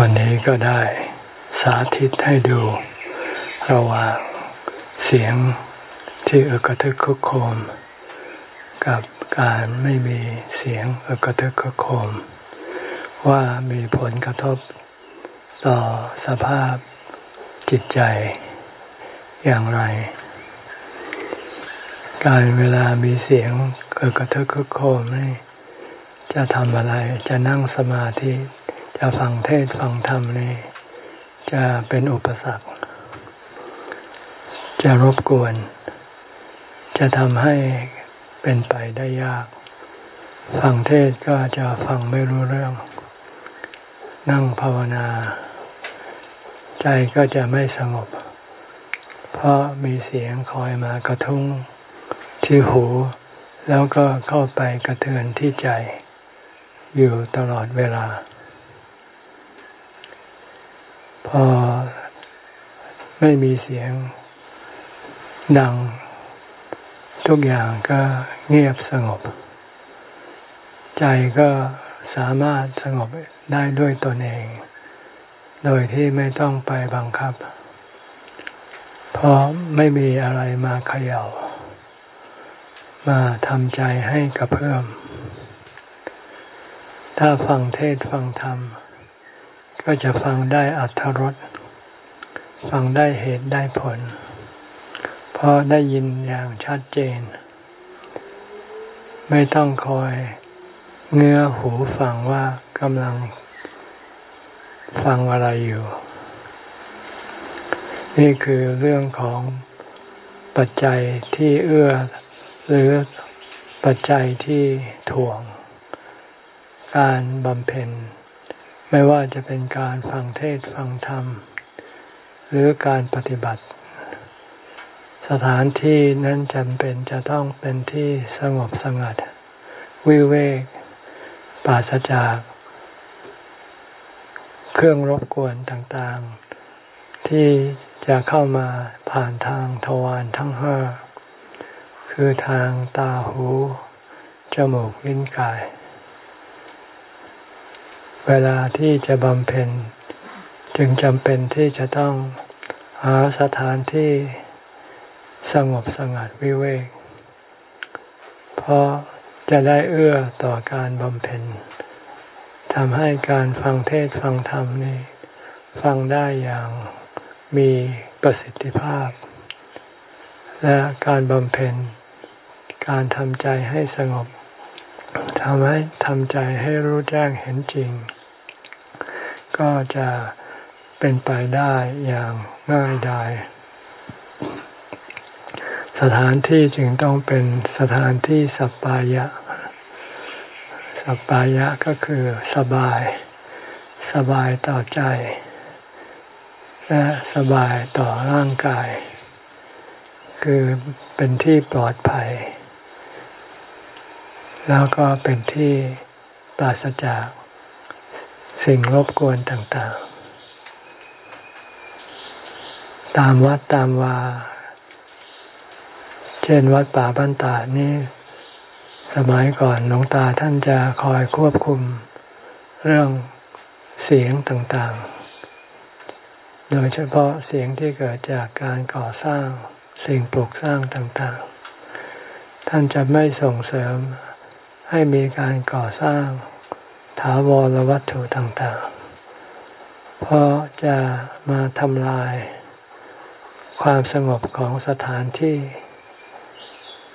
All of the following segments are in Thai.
วันนี้ก็ได้สาธิตให้ดู ระหว่างเสียงที่อึกทึกคึกโคม กับการไม่มีเสียงอึกทึกคึกโคม ว่ามีผลกระทบต่อสภาพจิตใจอย่างไร การเวลามีเสียงอึกระทึกคึกโคมนี่จะทำอะไรจะนั่งสมาธิ จะฟังเทศฟังธรรมนี่จะเป็นอุปสรรค จะรบกวน จะทำให้เป็นไปได้ยาก ฟังเทศก็จะฟังไม่รู้เรื่อง นั่งภาวนา ใจก็จะไม่สงบ เพราะมีเสียงคอยมากระทุ้งที่หู แล้วก็เข้าไปกระเทือนที่ใจ อยู่ตลอดเวลา พอไม่มีเสียงดัง ทุกอย่างก็เงียบสงบ ใจก็สามารถสงบได้ด้วยตนเอง โดยที่ไม่ต้องไปบังคับ เพราะไม่มีอะไรมาเขยา่า มาทำใจให้กระเพื่อม ถ้าฟังเทศฟังธรรม ก็จะฟังได้อัธรสฟังได้เหตุได้ผล เพราะได้ยินอย่างชัดเจน ไม่ต้องคอยเงื้อหูฟังว่ากำลัง ฟังอะไรอยู่ นี่คือเรื่องของปัจจัยที่เอื้อ หรือปัจจัยที่ถ่วง การบำเพ็ญ ไม่ว่าจะเป็นการฟังเทศฟังธรรม หรือการปฏิบัติ สถานที่นั้นจำเป็นจะต้องเป็นที่สงบสงัด วิเวกปราศจาก เครื่องรบกวนต่างๆ ที่จะเข้ามาผ่านทางทวารทั้งห้าคือทางตาหู จมูกลิ้นกาย เวลาที่จะบำเพ็ญ จึงจำเป็นที่จะต้องหาสถานที่สงบสงัดวิเวก เพราะจะได้เอื้อต่อการบำเพ็ญทำให้การฟังเทศฟังธรรมนี่ฟังได้อย่างมีประสิทธิภาพ และการบำเพ็ญ การทำใจให้สงบทำให้ทำใจให้รู้แจ้งเห็นจริง ก็จะเป็นไปได้อย่างง่ายดายสถานที่จึงต้องเป็นสถานที่สัปปายะ สัปปายะก็คือสบาย สบายต่อใจ และสบายต่อร่างกาย คือเป็นที่ปลอดภัย แล้วก็เป็นที่ปราศจาก สิ่งรบกวนต่างๆ ตามวัดตามวา เช่นวัดป่าบ้านตานี่สมัยก่อนหลวงตาท่านจะคอยควบคุมเรื่องเสียงต่างๆ โดยเฉพาะเสียงที่เกิดจากการก่อสร้างสิ่งปลูกสร้างต่างๆ ท่านจะไม่ส่งเสริมให้มีการก่อสร้าง ถาวรวัตถุต่างๆ เพราะจะมาทำลาย ความสงบของสถานที่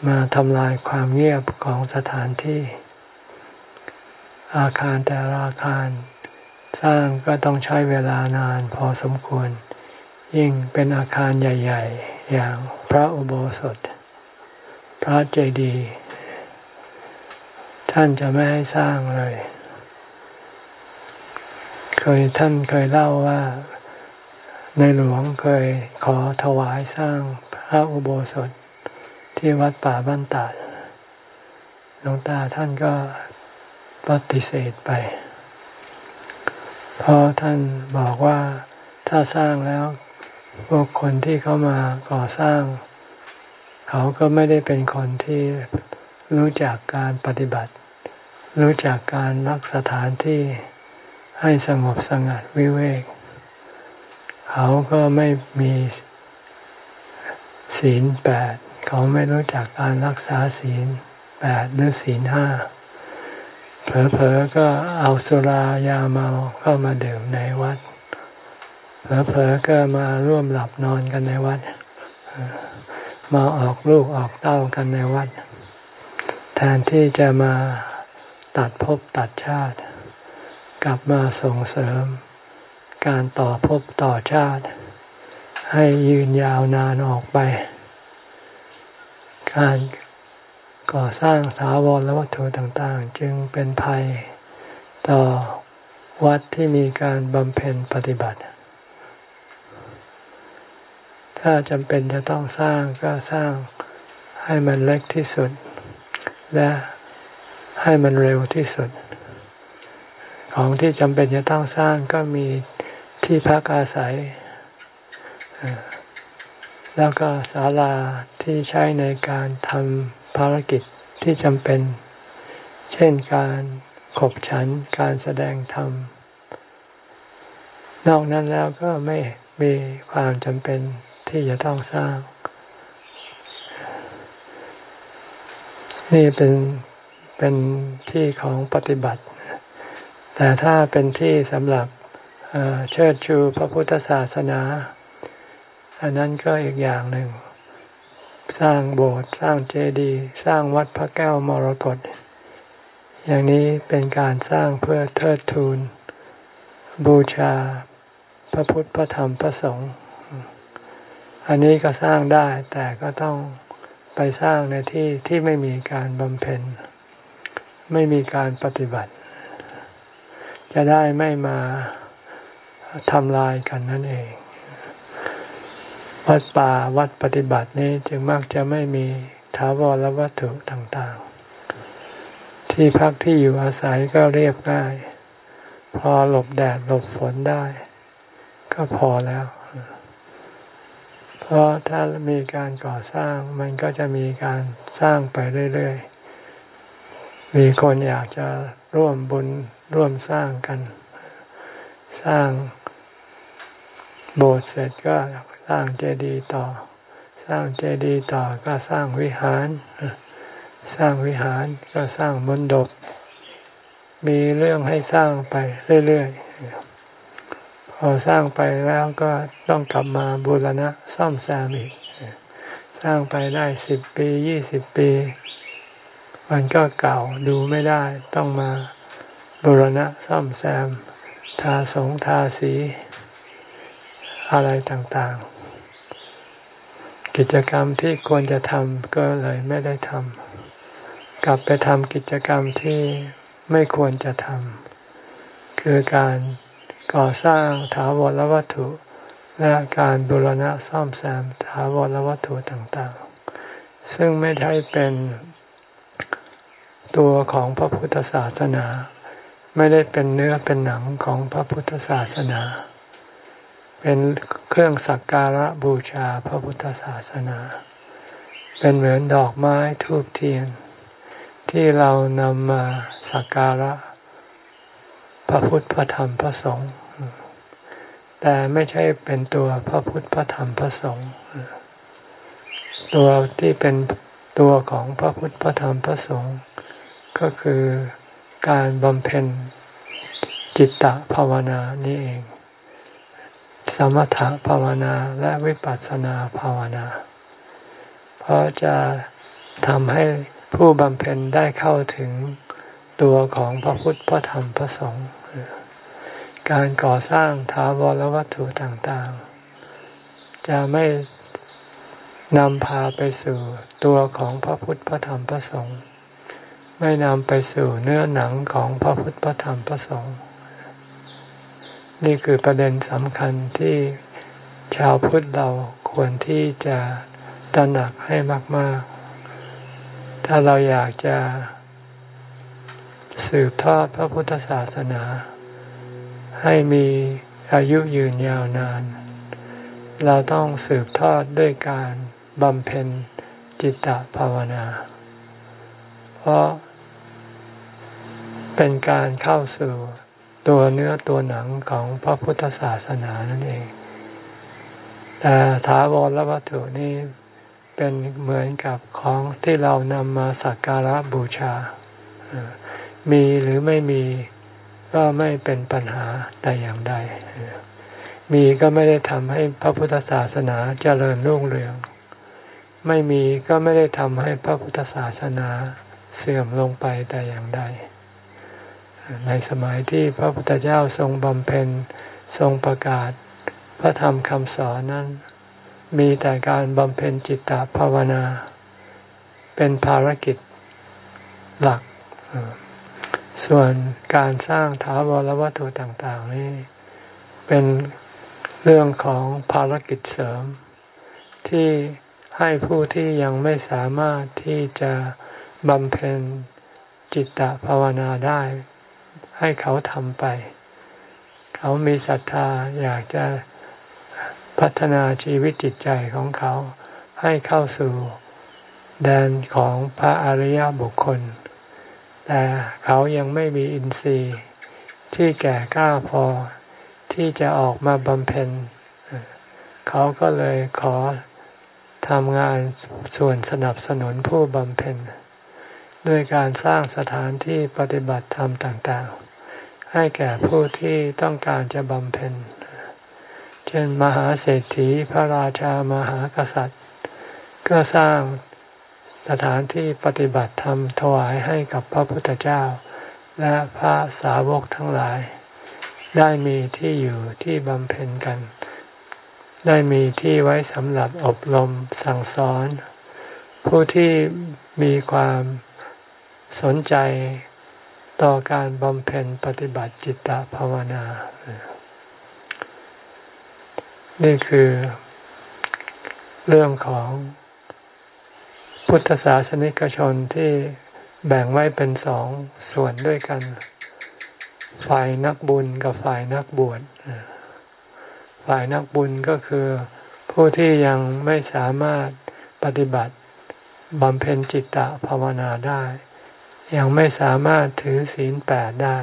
มาทำลายความเงียบของสถานที่ อาคารแต่ละอาคารสร้างก็ต้องใช้เวลานานพอสมควร ยิ่งเป็นอาคารใหญ่ ๆ อย่างพระอุโบสถ พระเจดีย์ท่านจะไม่ให้สร้างเลย เคยท่านเคยเล่าว่าในหลวงเคยขอถวายสร้างพระอุโบสถที่วัดป่าบ้านตาดหลวงตาท่านก็ปฏิเสธไป เพราะท่านบอกว่าถ้าสร้างแล้วพวกคนที่เข้ามาก่อสร้าง เขาก็ไม่ได้เป็นคนที่รู้จักการปฏิบัติ รู้จักการรักสถานที่ ให้สงบสงัดวิเวก เขาก็ไม่มีศีลแปดเขาไม่รู้จักการรักษาศีลแปดหรือศีลห้าเผลอๆก็เอาสุรายาเมาเข้ามาดื่มในวัดเผลอๆก็มาร่วมหลับนอนกันในวัด มาออกลูกออกเต้ากันในวัด แทนที่จะมาตัดภพตัดชาติ กลับมาส่งเสริม การต่อภพต่อชาติ ให้ยืนยาวนานออกไป การก่อสร้างสาวรและวัตถุต่างๆ จึงเป็นภัยต่อวัดที่มีการบำเพ็ญปฏิบัติ ถ้าจำเป็นจะต้องสร้างก็สร้างให้มันเล็กที่สุด และให้มันเร็วที่สุด ของที่จำเป็นจะต้องสร้างก็มีที่พักอาศัย แล้วก็ศาลาที่ใช้ในการทำภารกิจที่จำเป็น เช่นการขบฉันการแสดงธรรม นอกนั้นแล้วก็ไม่มีความจำเป็นที่จะต้องสร้าง นี่เป็นเป็นที่ของปฏิบัติ แต่ถ้าเป็นที่สำหรับเชิดชูพระพุทธศาสนา อันนั้นก็อีกอย่างหนึ่ง สร้างโบสถ์สร้างเจดีย์สร้างวัดพระแก้วมรกตอย่างนี้เป็นการสร้างเพื่อเทิดทูน บูชาพระพุทธพระธรรมพระสงฆ์อันนี้ก็สร้างได้แต่ก็ต้องไปสร้างในที่ที่ไม่มีการบำเพ็ญ ไม่มีการปฏิบัติ จะได้ไม่มาทำลายกันนั่นเอง วัดป่าวัดปฏิบัตินี้จึงมักจะไม่มีถาวรวัตถุต่างๆ ที่พักที่อยู่อาศัยก็เรียบง่าย พอหลบแดดหลบฝนได้ ก็พอแล้ว เพราะถ้ามีการก่อสร้างมันก็จะมีการสร้างไปเรื่อยๆ มีคนอยากจะร่วมบุญ ร่วมสร้างกัน สร้างโบสถ์เสร็จก็สร้างเจดีย์ต่อ สร้างเจดีย์ต่อก็สร้างวิหาร สร้างวิหารก็สร้างมณฑปมีเรื่องให้สร้างไปเรื่อยๆ พอสร้างไปแล้วก็ต้องกลับมาบูรณะซ่อมแซมอีก สร้างไปได้สิบปียี่สิบปี มันก็เก่าดูไม่ได้ต้องมา บุรณะซ่อมแซม ทาสงทาสี อะไรต่างๆ กิจกรรมที่ควรจะทำก็เลยไม่ได้ทำกลับไปทำกิจกรรมที่ไม่ควรจะทำคือการก่อสร้างถาวรวัตถุ และการบุรณะซ่อมแซมถาวรวัตถุต่างๆ ซึ่งไม่ได้เป็นตัวของพระพุทธศาสนา ไม่ได้เป็นเนื้อเป็นหนังของพระพุทธศาสนา เป็นเครื่องสักการะบูชาพระพุทธศาสนา เป็นเหมือนดอกไม้ทูบเทียน ที่เรานำมาสักการะ พระพุทธพระธรรมพระสงฆ์แต่ไม่ใช่เป็นตัวพระพุทธพระธรรมพระสงฆ์ตัวที่เป็นตัวของพระพุทธพระธรรมพระสงฆ์ก็คือ การบำเพ็ญจิตตภาวนานี่เอง สมถะภาวนาและวิปัสสนาภาวนา เพราะจะทำให้ผู้บำเพ็ญได้เข้าถึงตัวของพระพุทธพระธรรมพระสงฆ์การก่อสร้างถาวรวัตถุต่างๆ จะไม่นำพาไปสู่ตัวของพระพุทธพระธรรมพระสงฆ์ ไม่นำไปสู่เนื้อหนังของพระพุทธพระธรรมพระสงฆ์นี่คือประเด็นสำคัญที่ชาวพุทธเราควรที่จะตระหนักให้มาก ๆ ถ้าเราอยากจะสืบทอดพระพุทธศาสนา ให้มีอายุยืนยาวนาน เราต้องสืบทอดด้วยการบำเพ็ญจิตตภาวนา เพราะ เป็นการเข้าสู่ตัวเนื้อตัวหนังของพระพุทธศาสนานั่นเอง แต่ถาวรวัตถุนี้เป็นเหมือนกับของที่เรานำมาสักการะบูชา มีหรือไม่มีก็ไม่เป็นปัญหาแต่อย่างใด มีก็ไม่ได้ทำให้พระพุทธศาสนาเจริญรุ่งเรือง ไม่มีก็ไม่ได้ทำให้พระพุทธศาสนาเสื่อมลงไปแต่อย่างใด ในสมัยที่พระพุทธเจ้าทรงบำเพ็ญทรงประกาศ พระธรรมคำสอนนั้น มีแต่การบำเพ็ญจิตตภาวนา เป็นภารกิจหลัก ส่วนการสร้างถาวรวัตถุต่างๆนี่เป็นเรื่องของภารกิจเสริม ที่ให้ผู้ที่ยังไม่สามารถที่จะบำเพ็ญจิตตภาวนาได้ ให้เขาทำไป เขามีศรัทธาอยากจะพัฒนาชีวิตจิตใจของเขาให้เข้าสู่แดนของพระอริยบุคคล แต่เขายังไม่มีอินทรีย์ที่แก่กล้าพอที่จะออกมาบำเพ็ญ เขาก็เลยขอทำงานส่วนสนับสนุนผู้บำเพ็ญ ด้วยการสร้างสถานที่ปฏิบัติธรรมต่าง ๆ ให้แก่ผู้ที่ต้องการจะบำเพ็ญ เช่นมหาเศรษฐีพระราชามหากษัตริย์ ก็สร้างสถานที่ปฏิบัติธรรมถวายให้กับพระพุทธเจ้า และพระสาวกทั้งหลาย ได้มีที่อยู่ที่บำเพ็ญกัน ได้มีที่ไว้สำหรับอบรมสั่งสอน ผู้ที่มีความสนใจ ต่อการบำเพ็ญปฏิบัติจิตตภาวนา นี่คือเรื่องของพุทธศาสนิกชนที่แบ่งไว้เป็นสองส่วนด้วยกัน ฝ่ายนักบุญกับฝ่ายนักบวช ฝ่ายนักบุญก็คือผู้ที่ยังไม่สามารถปฏิบัติบำเพ็ญจิตตภาวนาได้ ยังไม่สามารถถือศีลแปดได้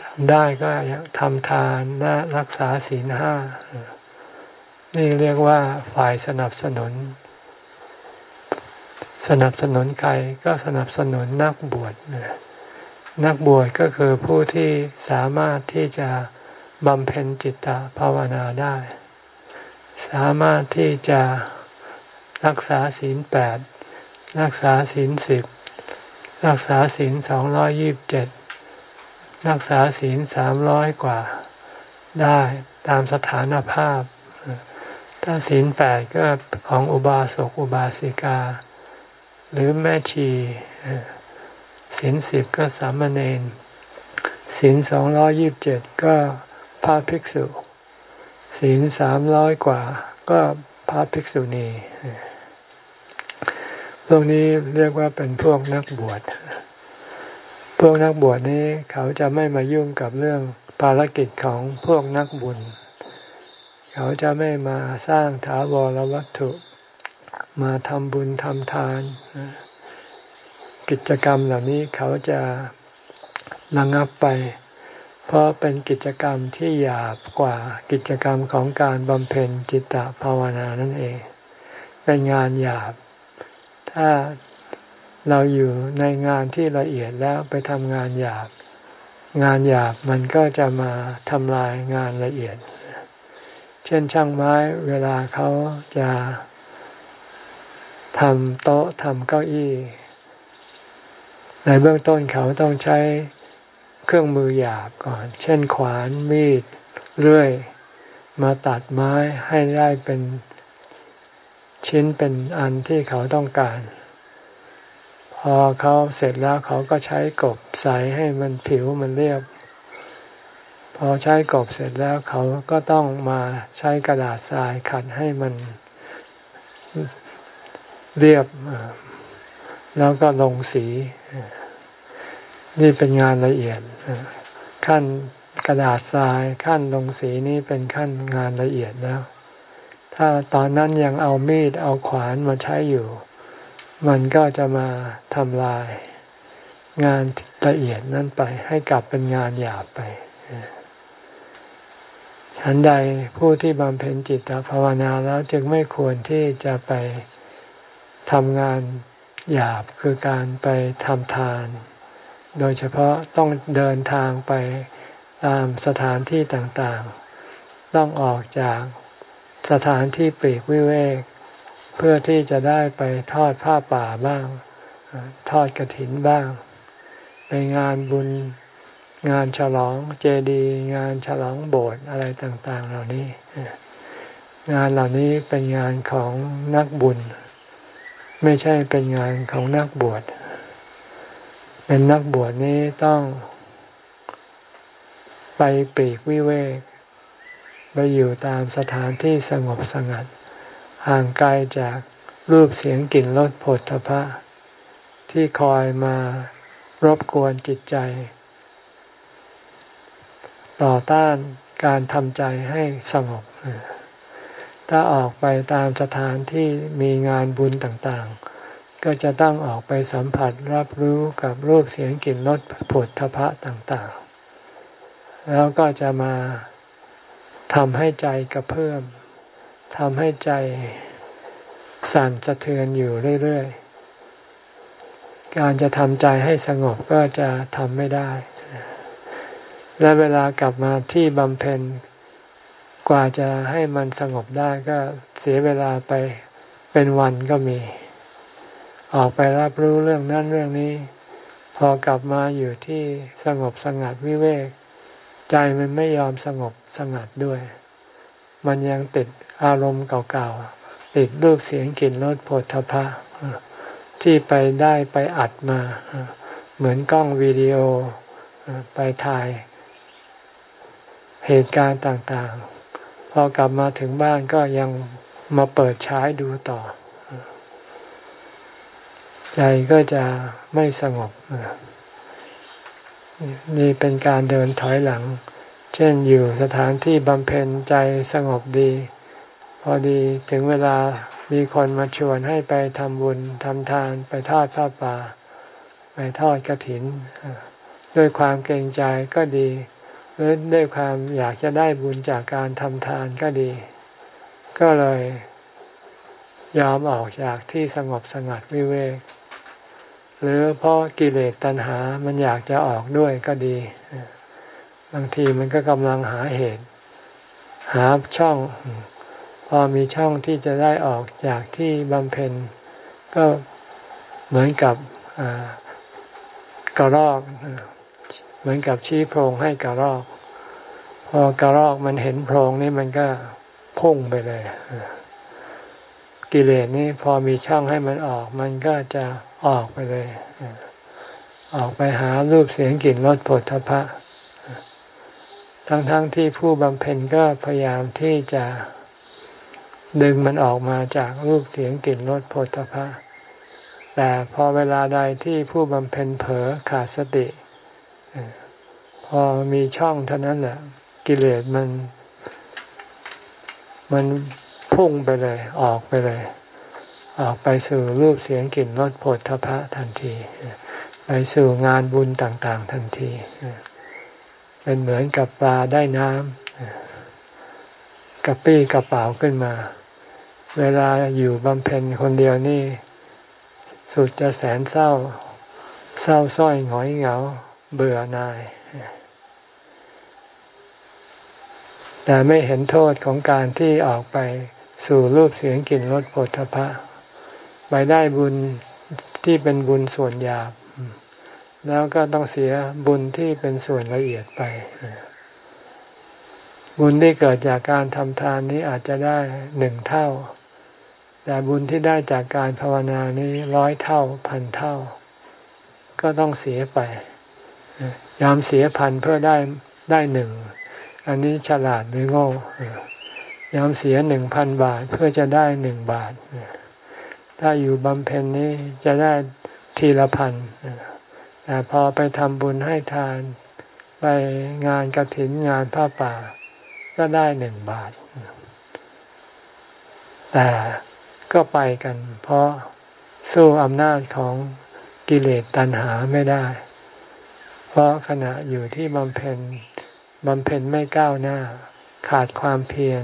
ทำได้ก็ยังทำทานและรักษาศีลห้านี่เรียกว่าฝ่ายสนับสนุน สนับสนุนใครก็สนับสนุนนักบวชนักบวชก็คือผู้ที่สามารถที่จะบำเพ็ญจิตตภาวนาได้ สามารถที่จะรักษาศีลแปดรักษาศีลสิบ รักษาศีลสองร้อยยิบเจ็ดรักษาศีลสามร้อยกว่าได้ตามสถานภาพ ถ้าศีลแปดก็ของอุบาสกอุบาสิกา หรือแม่ชีศีลสิบก็สามเณรศีลสองร้อยยิบเจ็ดก็พระภิกษุศีลสามร้อยกว่า ก็พระภิกษุณี พวกนี้เรียกว่าเป็นพวกนักบวช พวกนักบวชนี้เขาจะไม่มายุ่งกับเรื่องภารกิจของพวกนักบุญ เขาจะไม่มาสร้างถาวรวัตถุ มาทำบุญทำทาน กิจกรรมเหล่านี้เขาจะระงับไป เพราะเป็นกิจกรรมที่หยาบกว่ากิจกรรมของการบำเพ็ญจิตตภาวนานั่นเอง เป็นงานหยาบ ถ้าเราอยู่ในงานที่ละเอียดแล้วไปทำงานหยาบ งานหยาบมันก็จะมาทำลายงานละเอียด เช่นช่างไม้เวลาเขาจะทำโต๊ะทำเก้าอี้ ในเบื้องต้นเขาต้องใช้เครื่องมือหยาบก่อน เช่นขวานมีดเรื่อย มาตัดไม้ให้ได้เป็น ชิ้นเป็นอันที่เขาต้องการ พอเขาเสร็จแล้วเขาก็ใช้กบใสให้มันผิวมันเรียบ พอใช้กบเสร็จแล้วเขาก็ต้องมาใช้กระดาษทรายขัดให้มันเรียบ แล้วก็ลงสี นี่เป็นงานละเอียดขั้นกระดาษทรายขั้นลงสีนี่เป็นขั้นงานละเอียดแล้ว ถ้าตอนนั้นยังเอามีดเอาขวานมาใช้อยู่ มันก็จะมาทำลาย งานละเอียดนั้นไปให้กลับเป็นงานหยาบไปฉันใดผู้ที่บำเพ็ญจิตภาวนาแล้วจึงไม่ควรที่จะไปทำงานหยาบคือการไปทำทาน โดยเฉพาะต้องเดินทางไปตามสถานที่ต่างๆ ต้องออกจาก สถานที่ปีกวิเวก เพื่อที่จะได้ไปทอดผ้าป่าบ้าง ทอดกระถินบ้าง ไปงานบุญงานฉลองเจดีย์งานฉลองโบสถ์อะไรต่าง ๆ เหล่านี้ งานเหล่านี้เป็นงานของนักบุญ ไม่ใช่เป็นงานของนักบวช เป็นนักบวชนี้ต้องไปปีกวิเวก อยู่ตามสถานที่สงบสงัด ห่างไกลจากรูปเสียงกลิ่นรสผลทพะ ที่คอยมารบกวนจิตใจ ต่อต้านการทำใจให้สงบ ถ้าออกไปตามสถานที่มีงานบุญต่างๆ ก็จะต้องออกไปสัมผัสรับรู้กับรูปเสียงกลิ่นรสผลทพะต่างๆ แล้วก็จะมา ทำให้ใจกระเพื่อมทำให้ใจสั่นสะเทือนอยู่เรื่อยๆ การจะทำใจให้สงบก็จะทำไม่ได้ และเวลากลับมาที่บำเพ็ญ กว่าจะให้มันสงบได้ก็เสียเวลาไปเป็นวันก็มี ออกไปรับรู้เรื่องนั้นเรื่องนี้ พอกลับมาอยู่ที่สงบสงัดวิเวก ใจมันไม่ยอมสงบ สงัดด้วย มันยังติดอารมณ์เก่าๆ ติดรูปเสียงกลิ่นรสโผฏฐพะที่ไปได้ไปอัดมา เหมือนกล้องวิดีโอไปถ่ายเหตุการณ์ต่างๆ พอกลับมาถึงบ้านก็ยังมาเปิดใช้ดูต่อ ใจก็จะไม่สงบ นี่เป็นการเดินถอยหลัง ช่นอยู่สถานที่บำเพ็ญใจสงบดี พอดีถึงเวลามีคนมาชวนให้ไปทำบุญทำทานไปทอดผ้าป่า ไปทอดกระถิน ด้วยความเกรงใจก็ดีหรือด้วยความอยากจะได้บุญจากการทำทานก็ดี ก็เลยยอมออกจากที่สงบสงัดวิเวก หรือเพราะกิเลสตัณหามันอยากจะออกด้วยก็ดี บางทีมันก็กำลังหาเหตุ หาช่อง พอมีช่องที่จะได้ออกจากที่บำเพ็ญ ก็เหมือนกับกระรอกเหมือนกับชี้โพรงให้กระรอก พอกระรอกมันเห็นโพรงนี่มันก็พุ่งไปเลยกิเลสนี่พอมีช่องให้มันออก มันก็จะออกไปเลย ออกไปหารูปเสียงกลิ่นรสผลทพะ ทั้งๆทที่ผู้บำเพ็ญก็พยายามที่จะดึงมันออกมาจากรูปเสียงกลิ่นรสผลทพะแต่พอเวลาใดที่ผู้บำเพ็ญเผลอขาดสติ พอมีช่องเท่านั้นแหละกิเลสมัน มันพุ่งไปเลย ออกไปเลย ออกไปสู่รูปเสียงกลิ่นรสโผฏฐะทันที ไปสู่งานบุญต่าง ๆ ทันที เป็นเหมือนกับปลาได้น้ำกระปี้กระเป๋าขึ้นมา เวลาอยู่บำเพ็ญคนเดียวนี่ สุดจะแสนเศร้า เศร้าส้อยหงอยเหงา เบื่อหน่าย แต่ไม่เห็นโทษของการที่ออกไปสู่รูปเสียงกลิ่นรสผฏฐพะไปได้บุญที่เป็นบุญส่วนหยาบ แล้วก็ต้องเสียบุญที่เป็นส่วนละเอียดไป บุญที่เกิดจากการทำทานนี้อาจจะได้หนึ่งเท่า แต่บุญที่ได้จากการภาวนานี้ร้อยเท่าพันเท่า ก็ต้องเสียไปยอมเสียพันเพื่อได้ได้หนึ่ง อันนี้ฉลาดหรือโง่ยอมเสียหนึ่งพันบาทเพื่อจะได้หนึ่งบาท ถ้าอยู่บำเพ็ญนี้จะได้ทีละพัน แต่พอไปทำบุญให้ทาน ไปงานกระถินงานผ้าป่า ก็ได้หนึ่งบาท แต่ก็ไปกัน เพราะสู้อำนาจของกิเลสตัณหาไม่ได้ เพราะขณะอยู่ที่บำเพ็ญบำเพ็ญไม่ก้าวหน้า ขาดความเพียร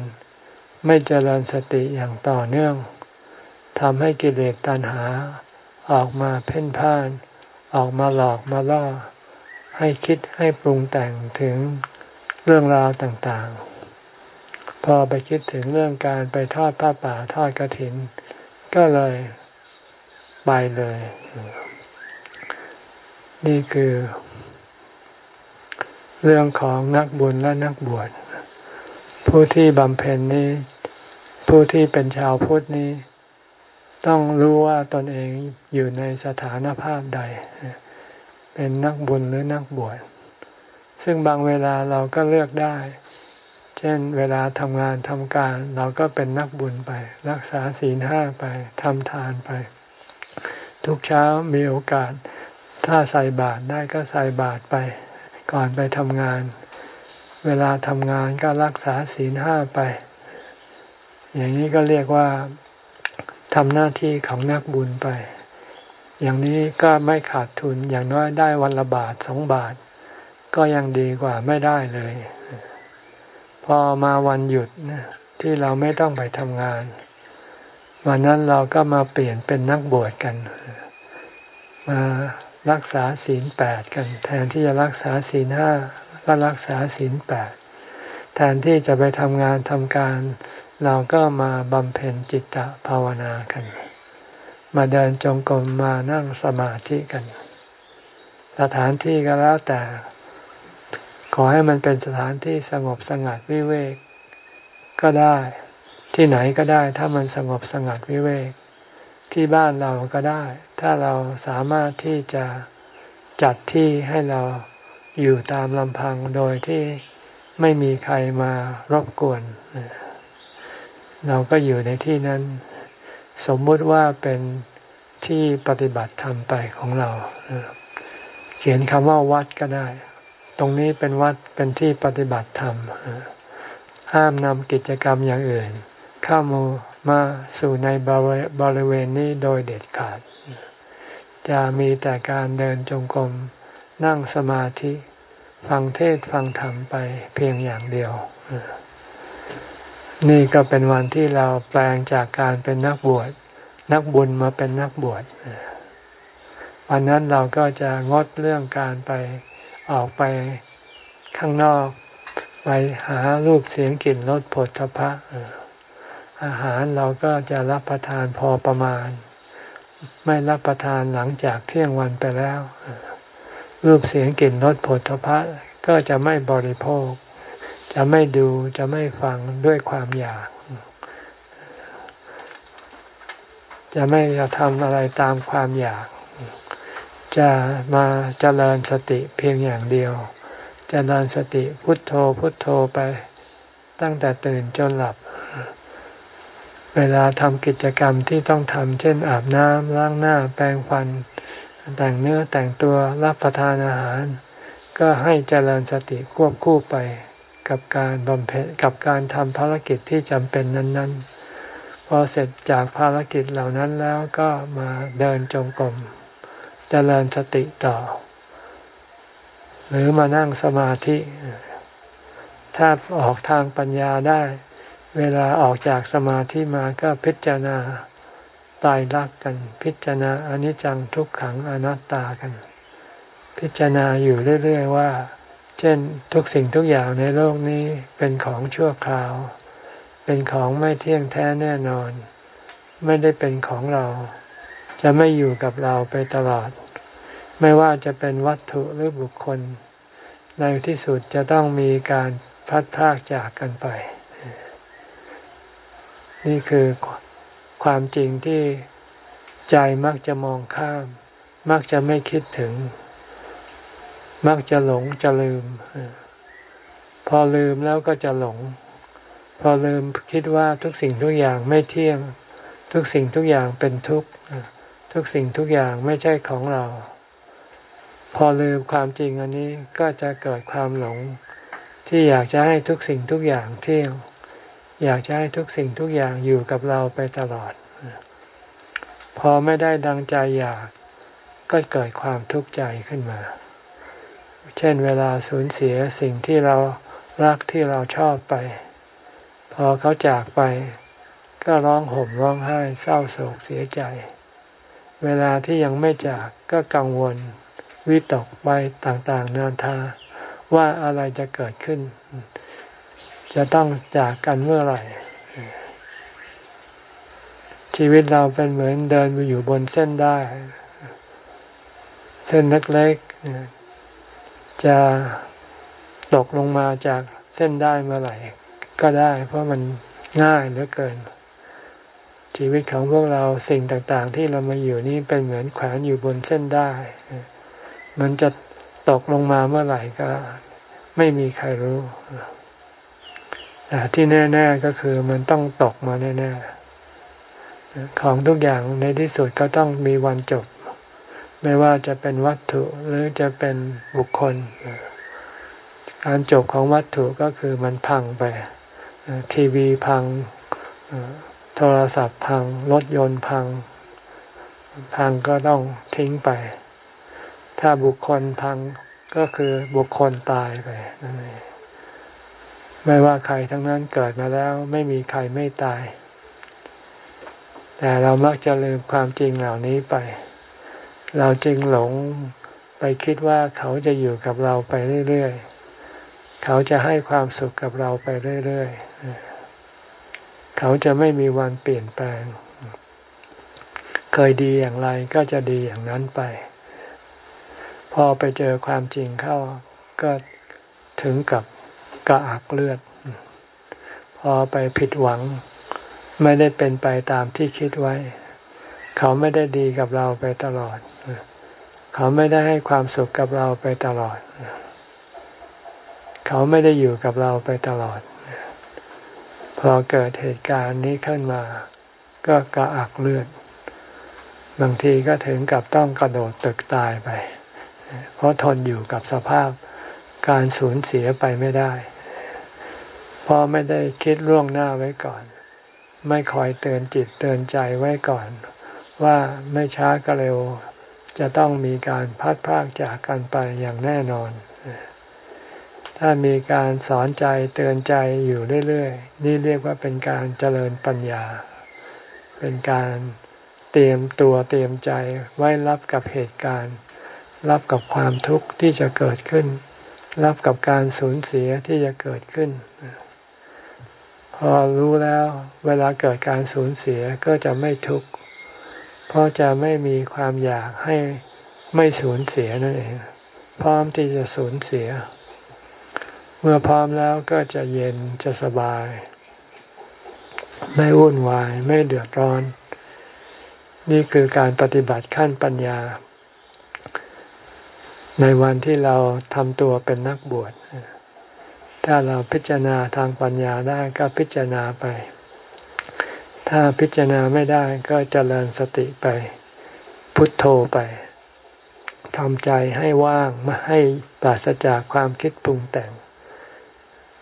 ไม่เจริญสติอย่างต่อเนื่องทำให้กิเลสตัณหาออกมาเพ่นพ่าน ออกมาหลอกมาล่อ ให้คิดให้ปรุงแต่งถึงเรื่องราวต่างๆ พอไปคิดถึงเรื่องการไปทอดผ้าป่าทอดกระถิน ก็เลยไปเลย นี่คือ เรื่องของนักบุญและนักบวช ผู้ที่บำเพ็ญนี้ ผู้ที่เป็นชาวพุทธนี้ ต้องรู้ว่าตนเองอยู่ในสถานภาพใด เป็นนักบุญหรือนักบวช ซึ่งบางเวลาเราก็เลือกได้ เช่นเวลาทำงานทำการ เราก็เป็นนักบุญไป รักษาศีลห้าไปทำทานไป ทุกเช้ามีโอกาส ถ้าใส่บาตรได้ก็ใส่บาตรไป ก่อนไปทำงาน เวลาทำงานก็รักษาศีลห้าไป อย่างนี้ก็เรียกว่า ทำหน้าที่ของนักบุญไป อย่างนี้ก็ไม่ขาดทุนอย่างน้อยได้วันละบาทสองบาท ก็ยังดีกว่าไม่ได้เลย พอมาวันหยุดที่เราไม่ต้องไปทำงาน วันนั้นเราก็มาเปลี่ยนเป็นนักบวชกัน มารักษาศีลแปดกัน แทนที่จะรักษาศีลห้าก็รักษาศีลแปดแทนที่จะไปทำงานทำการ เราก็มาบำเพ็ญจิตตภาวนากัน มาเดินจงกรมมานั่งสมาธิกัน สถานที่ก็แล้วแต่ ขอให้มันเป็นสถานที่สงบสงัดวิเวก ก็ได้ ที่ไหนก็ได้ ถ้ามันสงบสงัดวิเวก ที่บ้านเราก็ได้ ถ้าเราสามารถที่จะจัดที่ให้เราอยู่ตามลำพังโดยที่ไม่มีใครมารบกวนเเราก็อยู่ในที่นั้น สมมุติว่าเป็นที่ปฏิบัติธรรมไปของเรา เขียนคำว่าวัดก็ได้ ตรงนี้เป็นวัดเป็นที่ปฏิบัติธรรม ห้ามนำกิจกรรมอย่างอื่น เข้ามามาสู่ในบริเวณนี้โดยเด็ดขาด จะมีแต่การเดินจงกรมนั่งสมาธิ ฟังเทศฟังธรรมไปเพียงอย่างเดียว นี่ก็เป็นวันที่เราแปลงจากการเป็นนักบวช นักบุญมาเป็นนักบวชวันนั้นเราก็จะงดเรื่องการไปออกไปข้างนอก ไปหารูปเสียงกลิ่นรสผลทพะอาหารเราก็จะรับประทานพอประมาณ ไม่รับประทานหลังจากเที่ยงวันไปแล้ว รูปเสียงกลิ่นรสผลทพะก็จะไม่บริโภค จะไม่ดูจะไม่ฟังด้วยความอยาก จะไม่จะทำอะไรตามความอยาก จะมาเจริญสติเพียงอย่างเดียวจเจริญสติพุทโธพุทโธไปตั้งแต่ตื่นจนหลับ เวลาทำกิจกรรมที่ต้องทำเช่นอาบน้ำล้างหน้าแปรงฟัน แต่งเนื้อแต่งตัวรับประทานอาหาร ก็ให้เจริญสติควบคู่ไป กับการบำเพ็ญกับการทำภารกิจที่จำเป็นนั้น ๆ พอเสร็จจากภารกิจเหล่านั้นแล้วก็มาเดินจงกรมเจริญสติต่อ หรือมานั่งสมาธิ ถ้าออกทางปัญญาได้ เวลาออกจากสมาธิมาก็พิจารณาตายรักกัน พิจารณาอนิจจังทุกขังอนัตตากัน พิจารณาอยู่เรื่อย ๆ ว่า เช่นทุกสิ่งทุกอย่างในโลกนี้เป็นของชั่วคราว เป็นของไม่เที่ยงแท้แน่นอน ไม่ได้เป็นของเรา จะไม่อยู่กับเราไปตลอด ไม่ว่าจะเป็นวัตถุหรือบุคคล ในที่สุดจะต้องมีการพัดพากจากกันไป นี่คือความจริงที่ใจมักจะมองข้าม มักจะไม่คิดถึง มักจะหลงจะลืม พอลืมแล้วก็จะหลง พอลืมคิดว่าทุกสิ่งทุกอย่างไม่เที่ยง ทุกสิ่งทุกอย่างเป็นทุกข์ทุกสิ่งทุกอย่างไม่ใช่ของเรา พอลืมความจริงอันนี้ก็จะเกิดความหลง ที่อยากจะให้ทุกสิ่งทุกอย่างเที่ยง อยากจะให้ทุกสิ่งทุกอย่างอยู่กับเราไปตลอด พอไม่ได้ดังใจอยากก็เกิดความทุกข์ใจขึ้นมา เช่นเวลาสูญเสียสิ่งที่เรารักที่เราชอบไป พอเขาจากไป ก็ร้องห่มร้องไห้เศร้าโศกเสียใจ เวลาที่ยังไม่จากก็กังวล วิตกไปต่างๆ นานาว่าอะไรจะเกิดขึ้น จะต้องจากกันเมื่อไหร่ ชีวิตเราเป็นเหมือนเดินไปอยู่บนเส้นได้ เส้นเล็กๆ จะตกลงมาจากเส้นได้เมื่อไหร่ก็ได้ เพราะมันง่ายเหลือเกิน ชีวิตของพวกเราสิ่งต่างๆ ที่เรามาอยู่นี่เป็นเหมือนแขวนอยู่บนเส้นได้ มันจะตกลงมาเมื่อไหร่ก็ไม่มีใครรู้แต่ที่แน่ ๆก็คือมันต้องตกมาแน่ ๆ ของทุกอย่างในที่สุดก็ต้องมีวันจบ ไม่ว่าจะเป็นวัตถุหรือจะเป็นบุคคล การจบของวัตถุก็คือมันพังไป ทีวีพัง โทรศัพท์พัง รถยนต์พัง พังก็ต้องทิ้งไป ถ้าบุคคลพังก็คือบุคคลตายไปนั่นเองไม่ว่าใครทั้งนั้นเกิดมาแล้วไม่มีใครไม่ตาย แต่เรามักจะลืมความจริงเหล่านี้ไป เราจึงหลงไปคิดว่าเขาจะอยู่กับเราไปเรื่อยๆ เขาจะให้ความสุขกับเราไปเรื่อยๆ เขาจะไม่มีวันเปลี่ยนแปลง เคยดีอย่างไรก็จะดีอย่างนั้นไป พอไปเจอความจริงเข้าก็ถึงกับกระอักเลือด พอไปผิดหวัง ไม่ได้เป็นไปตามที่คิดไว้ เขาไม่ได้ดีกับเราไปตลอด เขาไม่ได้ให้ความสุขกับเราไปตลอด เขาไม่ได้อยู่กับเราไปตลอด พอเกิดเหตุการณ์นี้ขึ้นมา ก็กระอักเลือด บางทีก็ถึงกับต้องกระโดดตึกตายไป เพราะทนอยู่กับสภาพการสูญเสียไปไม่ได้ เพราะไม่ได้คิดล่วงหน้าไว้ก่อน ไม่คอยเตือนจิตเตือนใจไว้ก่อน ว่าไม่ช้าก็เร็ว จะต้องมีการพัดพากจากกันไปอย่างแน่นอน ถ้ามีการสอนใจเตือนใจอยู่เรื่อยๆ นี่เรียกว่าเป็นการเจริญปัญญา เป็นการเตรียมตัวเตรียมใจไว้รับกับเหตุการณ์ รับกับความทุกข์ที่จะเกิดขึ้น รับกับการสูญเสียที่จะเกิดขึ้น พอรู้แล้วเวลาเกิดการสูญเสียก็จะไม่ทุกข์ เพราะจะไม่มีความอยากให้ไม่สูญเสียนั่นเอง พร้อมที่จะสูญเสีย เมื่อพร้อมแล้วก็จะเย็นจะสบาย ไม่วุ่นวายไม่เดือดร้อน นี่คือการปฏิบัติขั้นปัญญา ในวันที่เราทำตัวเป็นนักบวชถ้าเราพิจารณาทางปัญญาได้ก็พิจารณาไป ถ้าพิจารณาไม่ได้ก็เจริญสติไป พุทโธไปทำใจให้ว่างม่ให้ปราศจากความคิดปรุงแต่ง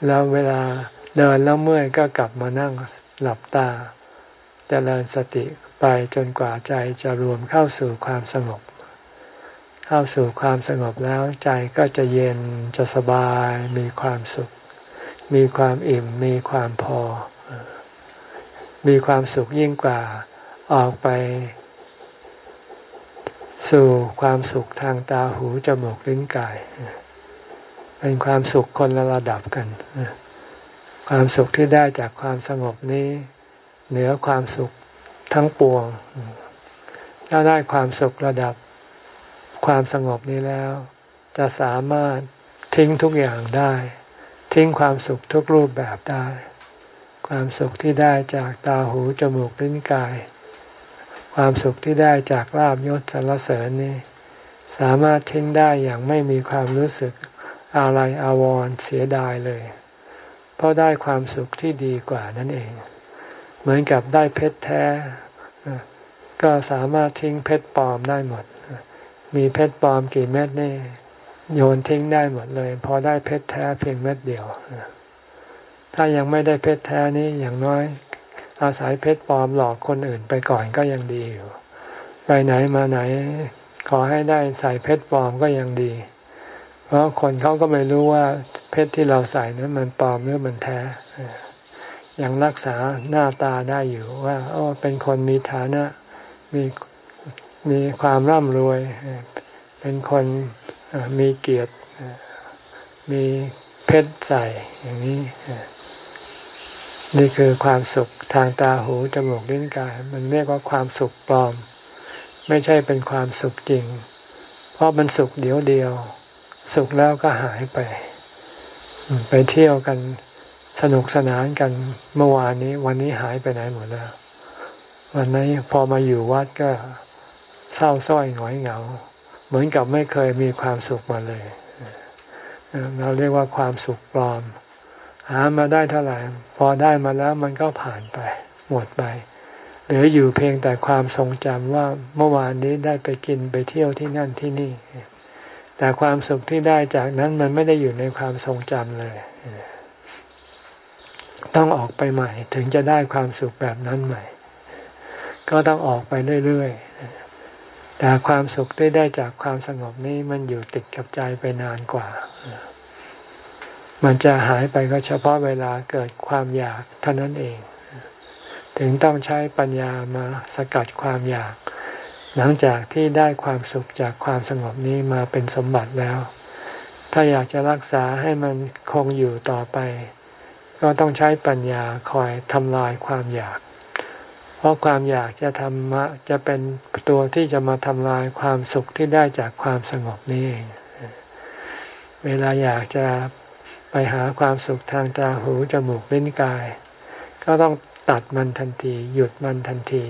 แล้วเวลาเดินแล้วเมื่อยก็กลับมานั่งหลับตาเจริญสติไปจนกว่าใจจะรวมเข้าสู่ความสงบ เข้าสู่ความสงบแล้วใจก็จะเย็นจะสบาย มีความสุข มีความอิ่มมีความพอ มีความสุขยิ่งกว่าออกไป สู่ความสุขทางตาหูจมูกลิ้นกาย เป็นความสุขคนละระดับกัน ความสุขที่ได้จากความสงบนี้ เหนือความสุขทั้งปวง ถ้าได้ความสุขระดับความสงบนี้แล้ว จะสามารถทิ้งทุกอย่างได้ ทิ้งความสุขทุกรูปแบบได้ ความสุขที่ได้จากตาหูจมูกลิ้นกาย ความสุขที่ได้จากลาบยศสรรเสริญนี้สามารถทิ้งได้อย่างไม่มีความรู้สึกอะไรอาวรเสียดายเลย เพราะได้ความสุขที่ดีกว่านั่นเอง เหมือนกับได้เพชรแท้ ก็สามารถทิ้งเพชรปลอมได้หมด มีเพชรปลอมกี่เม็ดนี่โยนทิ้งได้หมดเลย พอได้เพชรแท้เพียงเม็ดเดียว ถ้ายังไม่ได้เพชรแท้นี้อย่างน้อย อาศัยเพชรปลอมหลอกคนอื่นไปก่อนก็ยังดีอยู่ ไปไหนมาไหน ขอให้ได้ใส่เพชรปลอมก็ยังดี เพราะคนเขาก็ไม่รู้ว่าเพชรที่เราใส่นั้นมันปลอมหรือมันแท้ยังรักษาหน้าตาได้อยู่ว่าโอ้เป็นคนมีฐานะมีมีความร่ำรวย เป็นคนมีเกียรติมีเพชรใส่อย่างนี้ นี่คือความสุขทางตาหูจมูกลิ้นกาย มันเรียกว่าความสุขปลอม ไม่ใช่เป็นความสุขจริง เพราะมันสุขเดียวเดียว สุขแล้วก็หายไป ไปเที่ยวกันสนุกสนานกันเมื่อวานนี้ วันนี้หายไปไหนหมดแล้ว วันนี้พอมาอยู่วัดก็เศร้าส้อยหงอยเหงา เหมือนกับไม่เคยมีความสุขมาเลย เราเรียกว่าความสุขปลอม หามาได้เท่าไหร่ พอได้มาแล้วมันก็ผ่านไป หมดไปเหลืออยู่เพียงแต่ความทรงจำว่าเมื่อวานนี้ได้ไปกินไปเที่ยวที่นั่นที่นี่ แต่ความสุขที่ได้จากนั้นมันไม่ได้อยู่ในความทรงจำเลย ต้องออกไปใหม่ ถึงจะได้ความสุขแบบนั้นใหม่ ก็ต้องออกไปเรื่อยๆแต่ความสุขที่ได้จากความสงบนี้มันอยู่ติดกับใจไปนานกว่า มันจะหายไปก็เฉพาะเวลาเกิดความอยากเท่านั้นเอง ถึงต้องใช้ปัญญามาสกัดความอยาก หลังจากที่ได้ความสุขจากความสงบนี้มาเป็นสมบัติแล้ว ถ้าอยากจะรักษาให้มันคงอยู่ต่อไป ก็ต้องใช้ปัญญาคอยทำลายความอยาก เพราะความอยากจะทำมะจะเป็นตัวที่จะมาทำลายความสุขที่ได้จากความสงบนี้เองเวลาอยากจะ ไปหาความสุขทางตาหูจมูกลิ้นกาย ก็ต้องตัดมันทันที หยุดมันทันที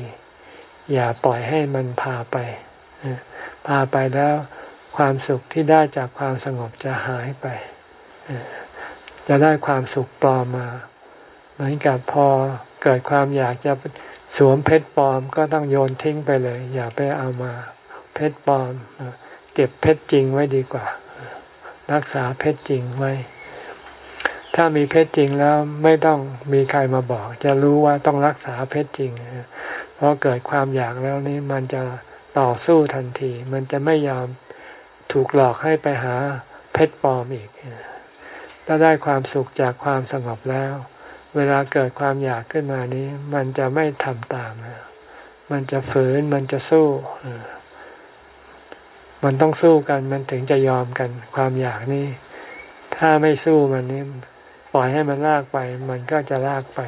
อย่าปล่อยให้มันพาไป พาไปแล้วความสุขที่ได้จากความสงบจะหายไป จะได้ความสุขปลอมมา เหมือนกับพอเกิดความอยากจะสวมเพชรปลอมก็ต้องโยนทิ้งไปเลย อย่าไปเอามาเพชรปลอม เก็บเพชรจริงไว้ดีกว่า รักษาเพชรจริงไว้ ถ้ามีเพชรจริงแล้วไม่ต้องมีใครมาบอก จะรู้ว่าต้องรักษาเพชรจริงเพราะเกิดความอยากแล้วนี้มันจะต่อสู้ทันที มันจะไม่ยอมถูกหลอกให้ไปหาเพชรปลอมอีก ถ้าได้ความสุขจากความสงบแล้ว เวลาเกิดความอยากขึ้นมานี้ มันจะไม่ทำตาม มันจะฝืน มันจะสู้ มันต้องสู้กัน มันถึงจะยอมกัน ความอยากนี้ ถ้าไม่สู้มันนี้ ปล่อยให้มันลากไป มันก็จะลากไป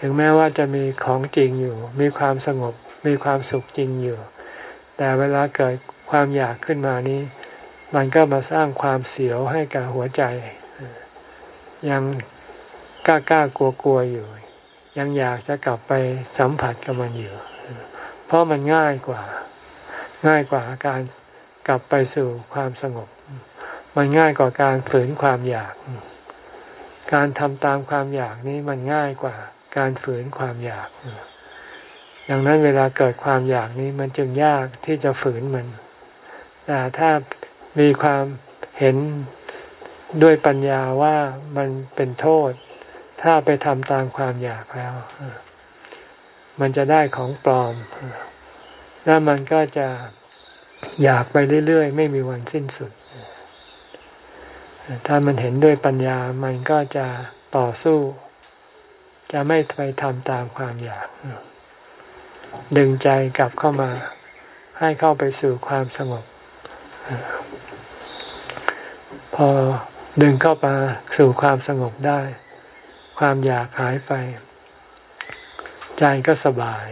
ถึงแม้ว่าจะมีของจริงอยู่ มีความสงบ มีความสุขจริงอยู่ แต่เวลาเกิดความอยากขึ้นมานี้ มันก็มาสร้างความเสียวให้กับหัวใจ ยังกล้ากล้ากลัวกลัวอยู่ ยังอยากจะกลับไปสัมผัสกับมันอยู่ เพราะมันง่ายกว่า ง่ายกว่าการกลับไปสู่ความสงบ มันง่ายกว่าการฝืนความอยาก การทำตามความอยากนี้มันง่ายกว่าการฝืนความอยาก ดังนั้นเวลาเกิดความอยากนี้มันจึงยากที่จะฝืนมัน แต่ถ้ามีความเห็นด้วยปัญญาว่ามันเป็นโทษ ถ้าไปทำตามความอยากแล้ว มันจะได้ของปลอม แล้วมันก็จะอยากไปเรื่อยๆ ไม่มีวันสิ้นสุด ถ้ามันเห็นด้วยปัญญามันก็จะต่อสู้ จะไม่ไปทำตามความอยาก ดึงใจกลับเข้ามา ให้เข้าไปสู่ความสงบ พอดึงเข้ามาสู่ความสงบได้ ความอยากหายไป ใจก็สบาย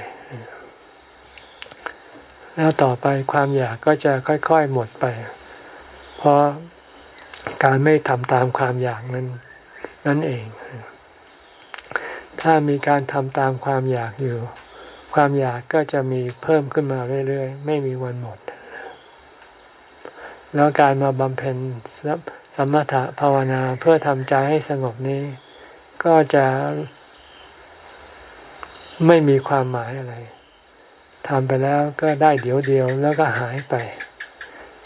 แล้วต่อไปความอยากก็จะค่อย ๆ หมดไป เพราะ การไม่ทำตามความอยากนั้นนั่นเอง ถ้ามีการทำตามความอยากอยู่ ความอยากก็จะมีเพิ่มขึ้นมาเรื่อยๆ ไม่มีวันหมด แล้วการมาบำเพ็ญสมถะภาวนาเพื่อทำใจให้สงบนี้ ก็จะไม่มีความหมายอะไรทำไปแล้วก็ได้เดี๋ยวเดียวแล้วก็หายไป